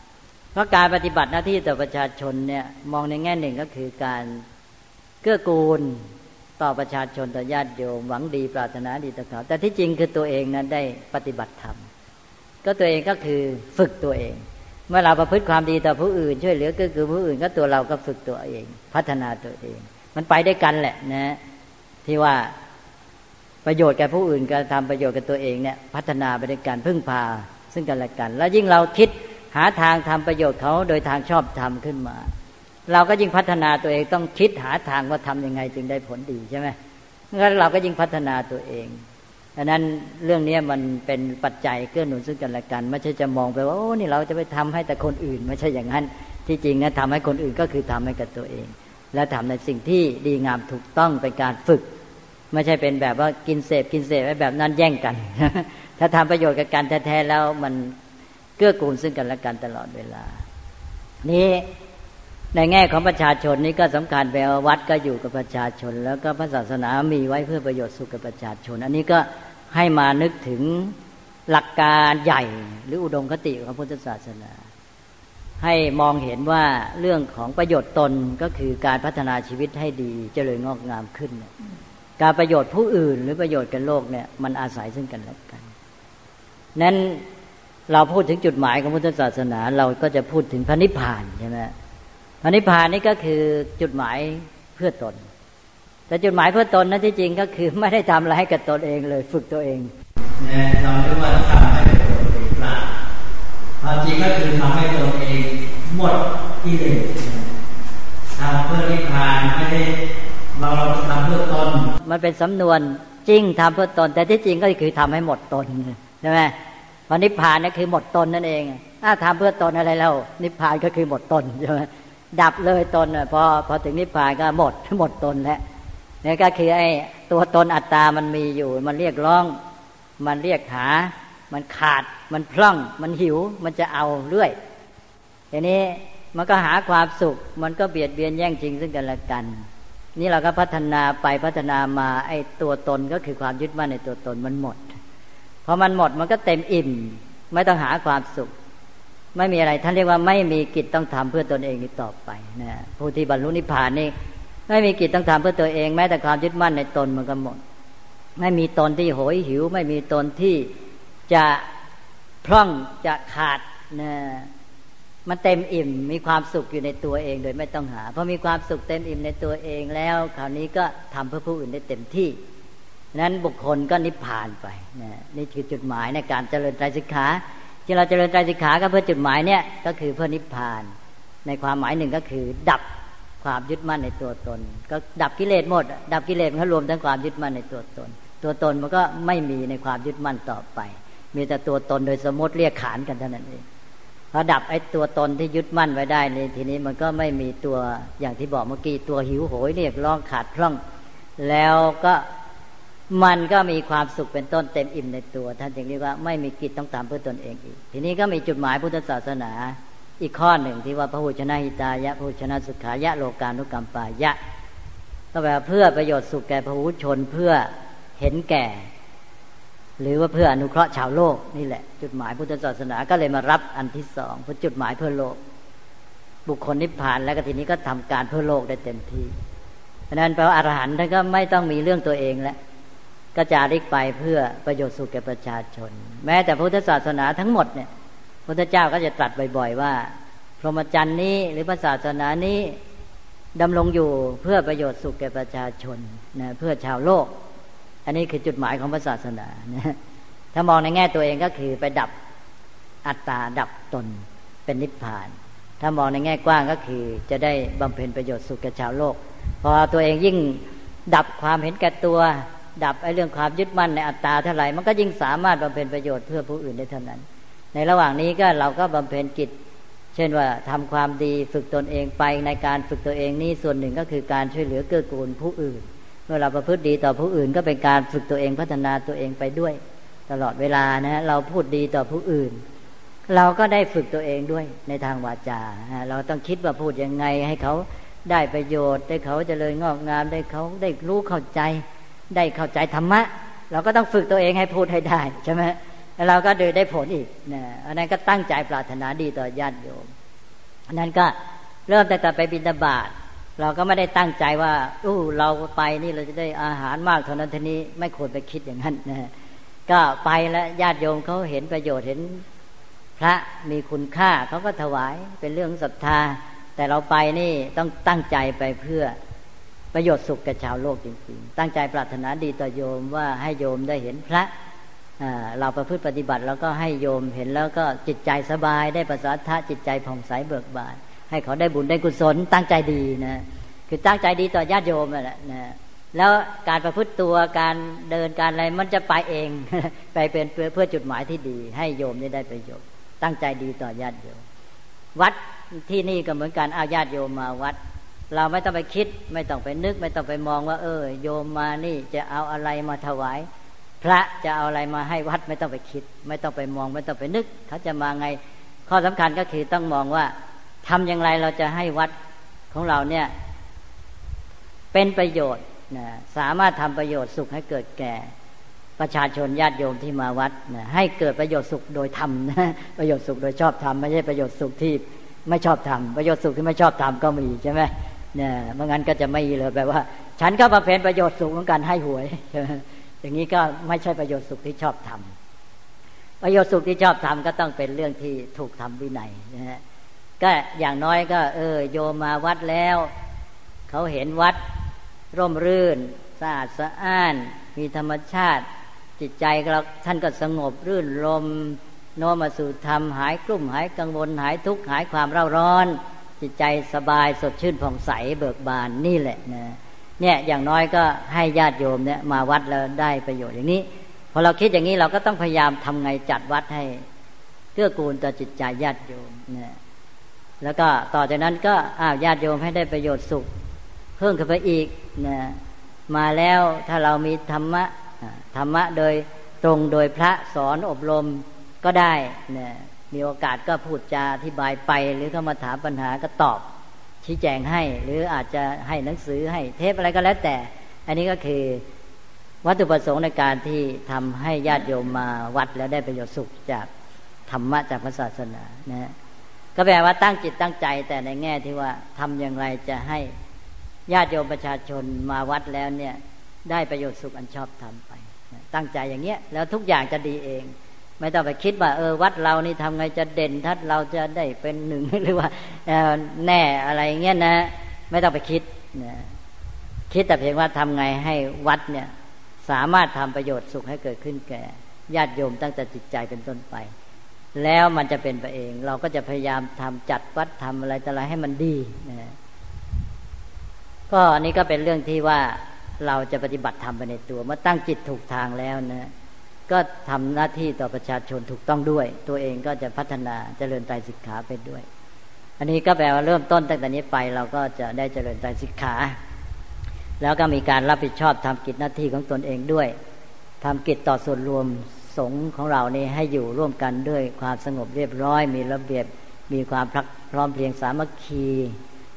เพราะการปฏิบัติหน้าที่ต่อประชาชนเนี่ยมองในแง่หนึ่งก็คือการเกื้อกูล ต่อประชาชนต่อญาติโยมหวังดีปรารถนาดีต่อเขาแต่ที่จริงคือตัวเองนั้นได้ปฏิบัติธรรมก็ตัวเองก็คือฝึกตัวเอง เมื่อเราประพฤติความดีต่อผู้อื่น ช่วยเหลือก็คือผู้อื่นก็ตัวเราก็ฝึกตัวเอง พัฒนาตัวเอง มันไปได้กันแหละนะ ที่ว่าประโยชน์แก่ผู้อื่นการทำประโยชน์กับตัวเองเนี่ยพัฒนาไปด้วยกันพึ่งพา ซึ่งกันและกัน แล้วยิ่งเราคิดหาทางทำประโยชน์เขาโดยทางชอบทำขึ้นมา เราก็ยิ่งพัฒนาตัวเองต้องคิดหาทางว่าทํำยังไงจึงได้ผลดีใช่ไหมงั้นเราก็ยิ่งพัฒนาตัวเองดังนั้นเรื่องนี้มันเป็นปัจจัยเกื้อหนุนซึ่งกันและกัน ไม่ใช่จะมองไปว่าโอ้นี่เราจะไปทำให้แต่คนอื่น ไม่ใช่อย่างนั้น ที่จริงนะทำให้คนอื่นก็คือทำให้กับตัวเอง และทำในสิ่งที่ดีงามถูกต้องเป็นการฝึก ไม่ใช่เป็นแบบว่ากินเสพกินเสพไว้แบบนั้นแย่งกัน ถ้าทำประโยชน์กับกันแท้ๆแล้วมันเกื้อกูลซึ่งกันและกันตลอดเวลา นี้ ในแง่ของประชาชนนี้ก็สำคัญแปลว่าวัดก็อยู่กับประชาชน แล้วก็พระศาสนามีไว้เพื่อประโยชน์สุขกับประชาชน อันนี้ก็ให้มานึกถึงหลักการใหญ่ หรืออุดมคติของพุทธศาสนา ให้มองเห็นว่าเรื่องของประโยชน์ตนก็คือการพัฒนาชีวิตให้ดีเจริญงอกงามขึ้น การประโยชน์ผู้อื่น หรือประโยชน์กันโลกเนี่ยมันอาศัยซึ่งกันและกันนั้นเราพูดถึงจุดหมายของพุทธศาสนา เราก็จะพูดถึงพระนิพพานใช่ไหม พระนิพพานนี่ก็คือจุดหมายเพื่อตน แต่จุดหมายเพื่อตนนั้นที่จริงก็คือไม่ได้ทำอะไรให้กับตนเองเลย ฝึกตัวเองเนี่ยเราเรียกว่าทำให้ตนเองเปล่าความจริงก็คือทำให้ตนเองหมดที่เลสทำเพื่อนิพพานไม่ได้เราเราทำเพื่อตน มันเป็นสำนวนจริงทำเพื่อตน แต่ที่จริงก็คือทำให้หมดตนใช่ไหมพอนิพพานนั่นคือหมดตนนั่นเองถ้าทำเพื่อตนอะไรแล้ว นิพพานก็คือหมดตนใช่ไหม ดับเลยตนพอพอถึงนิพพานก็หมดหมดตนแล้วนี่ก็คือไอ้ตัวตนอัตตามันมีอยู่ มันเรียกร้อง มันเรียกหา มันขาด มันพร่อง มันหิว มันจะเอาเรื่อยทีนี้มันก็หาความสุข มันก็เบียดเบียนแย่งชิงซึ่งกันและกัน นี่เราก็พัฒนาไปพัฒนามาไอ้ตัวตนก็คือความยึดมั่นในตัวตนมันหมดพอมันหมดมันก็เต็มอิ่ม ไม่ต้องหาความสุข ไม่มีอะไร ท่านเรียกว่าไม่มีกิจต้องทำเพื่อตนเองอีกต่อไปนะผู้ที่บรรลุนิพพานนี่ไม่มีกิจต้องทำเพื่อตัวเอง แม้แต่ความยึดมั่นในตนมันก็หมด ไม่มีตนที่โหยหิว ไม่มีตนที่จะพร่องจะขาดนะมันเต็มอิ่มมีความสุขอยู่ในตัวเองโดยไม่ต้องหาพอมีความสุขเต็มอิ่มในตัวเองแล้ว คราวนี้ก็ทำเพื่อผู้อื่นได้เต็มที่นั้นบุคคลก็นิพพานไปนะนี่คือจุดหมายในการเจริญไตรสิกขา ที่เราเจริญไตรสิกขาก็เพื่อจุดหมายเนี่ยก็คือเพื่อนิพพาน ในความหมายหนึ่งก็คือ ดับความยึดมั่นในตัวตน ก็ดับกิเลสหมด ดับกิเลสมันรวมทั้งความยึดมั่นในตัวตน ตัวตนมันก็ไม่มีในความยึดมั่นต่อไป มีแต่ตัวตนโดยสมมติเรียกขานกันเท่านั้นเองพอดับไอ้ตัวตนที่ยึดมั่นไว้ได้ในทีนี้มันก็ไม่มีตัวอย่างที่บอกเมื่อกี้ตัวหิวโหยเรียกร้องขาดคล่อง แล้วก็ มันก็มีความสุขเป็นต้นเต็มอิ่มในตัว ท่านจึงเรียกว่าไม่มีกิจต้องตามเพื่อตนเองอีก ทีนี้ก็มีจุดหมายพุทธศาสนา อีกข้อหนึ่งที่ว่าพระหุชนะหิตายะพระหุชนะสุขายะโลกานุกรรมปายะก็แปลว่าเพื่อประโยชน์สุขแก่พระหุชนเพื่อเห็นแก่ หรือว่าเพื่ออนุเคราะห์ชาวโลกนี่แหละ จุดหมายพุทธศาสนาก็เลยมารับอันที่สองเพื่อจุดหมายเพื่อโลก บุคคลนิพพานแล้วก็ทีนี้ก็ทำการเพื่อโลกได้เต็มที่เพราะนั้นแปลว่าอรหันต์ท่านก็ไม่ต้องมีเรื่องตัวเองแล้ว ก็จาริกไปเพื่อประโยชน์สุขแก่ประชาชน แม้แต่พุทธศาสนาทั้งหมดเนี่ยพุทธเจ้าก็จะตรัสบ่อยๆว่า พรหมจรรย์นี้หรือพระศาสนานี้ดำรงอยู่เพื่อประโยชน์สุขแก่ประชาชนนะเพื่อชาวโลก อันนี้คือจุดหมายของพระศาสนานะถ้ามองในแง่ตัวเองก็คือไปดับอัตตาดับตนเป็นนิพพาน ถ้ามองในแง่กว้างก็คือ จะได้บำเพ็ญประโยชน์สุขแก่ชาวโลก พอตัวเองยิ่งดับความเห็นแก่ตัว ดับไอ้เรื่องความยึดมั่นในอัตตาเท่าไหร่มันก็ยิ่งสามารถบำเพ็ญประโยชน์เพื่อผู้อื่นได้เท่านั้น ในระหว่างนี้ก็เราก็บำเพ็ญกิจ เช่นว่าทำความดีฝึกตนเองไปในการฝึกตัวเองนี่ส่วนหนึ่งก็คือการช่วยเหลือเกื้อกูลผู้อื่น เมื่อเราประพฤติดีต่อผู้อื่นก็เป็นการฝึกตัวเองพัฒนาตัวเองไปด้วย ตลอดเวลานะเราพูดดีต่อผู้อื่น เราก็ได้ฝึกตัวเองด้วยในทางวาจา เราต้องคิดว่าพูดยังไงให้เขาได้ประโยชน์ได้เขาจเจริญงอกงามได้เขาได้รู้เข้าใจ ได้เข้าใจธรรมะ เราก็ต้องฝึกตัวเองให้พูดให้ได้ใช่ไหมแล้วเราก็เดยได้ผลอีกนะอันนั้นก็ตั้งใจปรารถนาดีต่อญาติโยมอันนั้นก็เริ่มแต่แต่ไปบิณฑบาตเราก็ไม่ได้ตั้งใจว่าอู้เราไปนี่เราจะได้อาหารมากเท่านั้นทีนี้ไม่ควรไปคิดอย่างนั้นนะก็ไปแล้วญาติโยมเขาเห็นประโยชน์เห็นพระมีคุณค่าเขาก็ถวายเป็นเรื่องศรัทธา แต่เราไปนี่ต้องตั้งใจไปเพื่อ ประโยชน์สุขแก่ชาวโลกจริงๆ ตั้งใจปรารถนาดีต่อโยมว่าให้โยมได้เห็นพระเราประพฤติปฏิบัติแล้วก็ให้โยมเห็นแล้วก็จิตใจสบายได้ประสาทะจิตใจผ่องใสเบิกบาน ให้เขาได้บุญได้กุศล ตั้งใจดีนะคือตั้งใจดีต่อญาติโยมนั่นแหละนะแล้วการประพฤติตัวการเดินการอะไรมันจะไปเอง ไปเป็นเพื่อจุดหมายที่ดี ให้โยมได้ได้ประโยชน์ ตั้งใจดีต่อญาติโยม วัดที่นี่ก็เหมือนการเอาญาติโยมมาวัด เราไม่ต้องไปคิด ไม่ต้องไปนึก ไม่ต้องไปมองว่า เออ โยมมานี่จะเอาอะไรมาถวาย พระจะเอาอะไรมาให้วัดไม่ต้องไปคิด ไม่ต้องไปมอง ไม่ต้องไปนึก เขาจะมาไง ข้อสำคัญก็คือต้องมองว่าทำอย่างไรเราจะให้วัดของเราเนี่ย เป็นประโยชน์นะสามารถทำประโยชน์สุขให้เกิดแก่ประชาชนญาติโยมที่มาวัดนะให้เกิดประโยชน์สุขโดยธรรมนะประโยชน์สุขโดยชอบธรรมไม่ใช่ประโยชน์สุขที่ไม่ชอบทำประโยชน์สุขที่ไม่ชอบทำก็มีใช่ไหม เนี่ยเมื่องั้นก็จะไม่เลยแปลว่า ฉันก็ประเพณประโยชน์สุขของการให้หวยอย่างนี้ก็ไม่ใช่ประโยชน์สุขที่ชอบทำประโยชน์สุขที่ชอบทำก็ต้องเป็นเรื่องที่ถูกทำวินัยนะฮะก็อย่างน้อยก็ เออ โยมมาวัดแล้ว เขาเห็นวัด ร่มรื่นสะอาดสะอ้าน มีธรรมชาติ จิตใจเราท่านก็สงบรื่นลมโน้มมาสู่ธรรมหายกลุ่มหายกังวลหายทุกข์หายความเร่าร้อน จิตใจสบายสดชื่นผ่องใสเบิกบานนี่แหละนะเนี่ยอย่างน้อยก็ให้ญาติโยมเนี่ยมาวัดแล้วได้ประโยชน์อย่างนี้พอเราคิดอย่างนี้เราก็ต้องพยายามทำไงจัดวัดให้เกื้อกูลต่อจิตใจญาติโยมนะแล้วก็ต่อจากนั้นก็อ้าวญาติโยมให้ได้ประโยชน์สุข เพิ่มขึ้นไปอีกนะมาแล้วถ้าเรามีธรรมะธรรมะโดยตรงโดยพระสอนอบรมก็ได้เนี่ย มีโอกาสก็พูดจาอธิบายไป หรือเข้ามาถามปัญหาก็ตอบ ชี้แจงให้ หรืออาจจะให้หนังสือให้เทปอะไรก็แล้วแต่ อันนี้ก็คือวัตถุประสงค์ในการที่ทำให้ญาติโยมมาวัดแล้วได้ประโยชน์สุขจากธรรมะจากพระศาสนานะก็แปลว่าตั้งจิตตั้งใจแต่ในแง่ที่ว่าทำอย่างไรจะให้ญาติโยมประชาชนมาวัดแล้วเนี่ยได้ประโยชน์สุขอันชอบทำไป ตั้งใจอย่างเงี้ยแล้วทุกอย่างจะดีเอง ไม่ต้องไปคิดว่าเออวัดเรานี่ทำไงจะเด่นทัดเราจะได้เป็นหนึ่งหรือว่าแน่อะไรเงี้ยนะ ไม่ต้องไปคิดนะคิดแต่เพียงว่าทำไงให้วัดเนี่ย สามารถทำประโยชน์สุขให้เกิดขึ้นแก่ญาติโยมตั้งแต่จิตใจเป็นต้นไป แล้วมันจะเป็นไปเอง เราก็จะพยายามทำจัดวัดทำอะไรแต่อะไรให้มันดีนะก็อันนี้ก็เป็นเรื่องที่ว่าเราจะปฏิบัติทำไปในตัว เมื่อตั้งจิตถูกทางแล้วนะ ก็ทำหน้าที่ต่อประชาชนถูกต้องด้วย ตัวเองก็จะพัฒนาเจริญใจสิกขาไปด้วย อันนี้ก็แปลว่าเริ่มต้นตั้งแต่นี้ไปเราก็จะได้เจริญใจสิกขา แล้วก็มีการรับผิดชอบทำกิจหน้าที่ของตนเองด้วยทำกิจต่อส่วนรวมสงฆ์ของเรานี่ให้อยู่ร่วมกันด้วยความสงบเรียบร้อย มีระเบียบมีความพร้อมเพรียงสามัคคี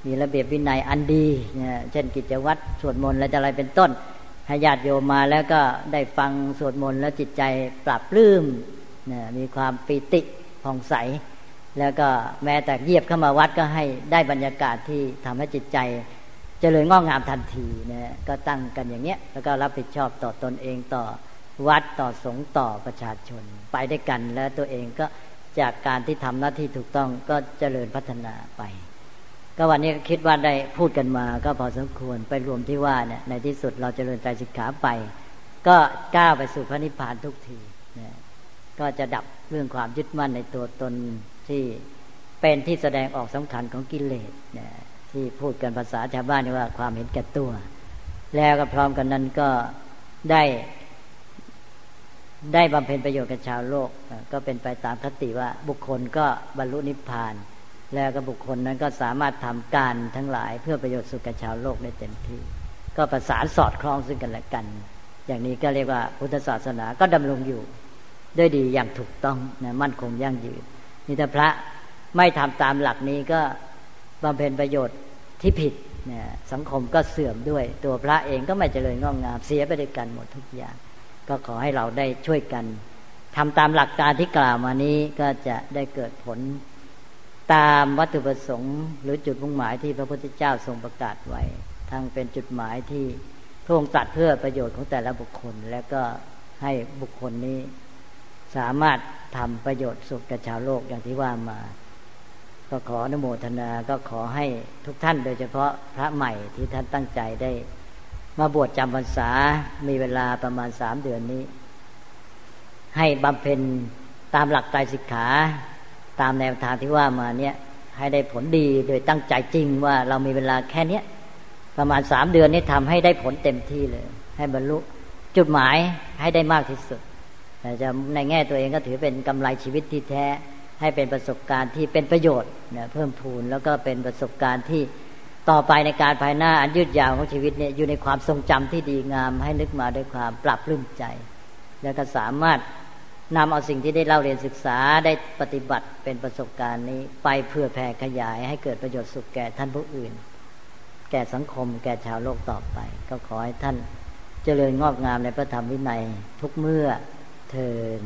มีระเบียบวินัยอันดีเนี่ยเช่นกิจวัตรสวดมนต์และอะไรเป็นต้น ให้ญาติโยมมาแล้วก็ได้ฟังสวดมนต์แล้วจิตใจปรับปลื้มเนี่ยมีความปิติผ่องใส แล้วก็แม้แต่เยียบเข้ามาวัดก็ให้ได้บรรยากาศที่ทำให้จิตใจเจริญงอกงามทันทีนะก็ตั้งกันอย่างเงี้ยแล้วก็รับผิดชอบต่อตอนเองต่อวัดต่อสงฆ์ต่อประชาชน ไปได้วยกันแล้วตัวเองก็จากการที่ทำหน้าที่ถูกต้องก็เจริญพัฒนาไป ก็วันนี้คิดว่าได้พูดกันมา ก็พอสมควรไปรวมที่ว่าเนี่ยในที่สุดเราเจริญใจสิกขาไป ก็ก้าวไปสู่พระนิพพานทุกทีนะก็จะดับเรื่องความยึดมั่นในตัวตนที่เป็นที่แสดงออกสำคัญของกิเลสนะที่พูดกันภาษาชาวบ้านว่าความเห็นแก่ตัว แล้วก็พร้อมกันนั้นก็ได้ได้บำเพ็ญประโยชน์กับชาวโลก ก็เป็นไปตามคติว่าบุคคลก็บรรลุนิพพาน แล้วก็บุคคลนั้นก็สามารถทำการทั้งหลายเพื่อประโยชน์สุขกับชาวโลกได้เต็มที่ ก็ประสานสอดคล้องซึ่งกันและกัน อย่างนี้ก็เรียกว่าพุทธศาสนาก็ดำรงอยู่ ด้วยดีอย่างถูกต้องนะมั่นคงยั่งยืนนี่ถ้าพระไม่ทำตามหลักนี้ก็บำเพ็ญประโยชน์ที่ผิดเนี่ยสังคมก็เสื่อมด้วย ตัวพระเองก็ไม่เจริญงอกงามเสียไปด้วยกันหมดทุกอย่าง ก็ขอให้เราได้ช่วยกันทำตามหลักการที่กล่าวมานี้ก็จะได้เกิดผล ตามวัตถุประสงค์หรือจุดมุ่งหมายที่พระพุทธเจ้าทรงประกาศไว้ ทั้งเป็นจุดหมายที่พระองค์ตัดเพื่อประโยชน์ของแต่ละบุคคล และก็ให้บุคคลนี้สามารถทำประโยชน์สุขกับชาวโลกอย่างที่ว่ามา ก็ขออนุโมทนาก็ขอให้ทุกท่านโดยเฉพาะพระใหม่ที่ท่านตั้งใจได้ มาบวชจำพรรษามีเวลาประมาณสามเดือนนี้ ให้บำเพ็ญตามหลักใจสิกขา ตามแนวทางที่ว่ามาเนี่ยให้ได้ผลดีโดยตั้งใจจริงว่าเรามีเวลาแค่เนี้ยประมาณสามเดือนนี้ทำให้ได้ผลเต็มที่เลย ให้บรรลุจุดหมายให้ได้มากที่สุดแต่จะในแง่ตัวเองก็ถือเป็นกำไรชีวิตที่แท้ ให้เป็นประสบการณ์ที่เป็นประโยชน์เนี่ยเพิ่มพูนแล้วก็เป็นประสบการณ์ที่ต่อไปในการภายหน้าอันยืดยาวของชีวิตเนี่ยอยู่ในความทรงจำที่ดีงาม ให้นึกมาด้วยความปรับปลื้มใจ แล้วก็สามารถ นำเอาสิ่งที่ได้เล่าเรียนศึกษาได้ปฏิบัติเป็นประสบการณ์นี้ ไปเพื่อแผ่ขยายให้เกิดประโยชน์สุขแก่ท่านผู้อื่น แก่สังคม แก่ชาวโลกต่อไป ก็ขอให้ท่านเจริญงอกงามในพระธรรมวินัยทุกเมื่อเทิน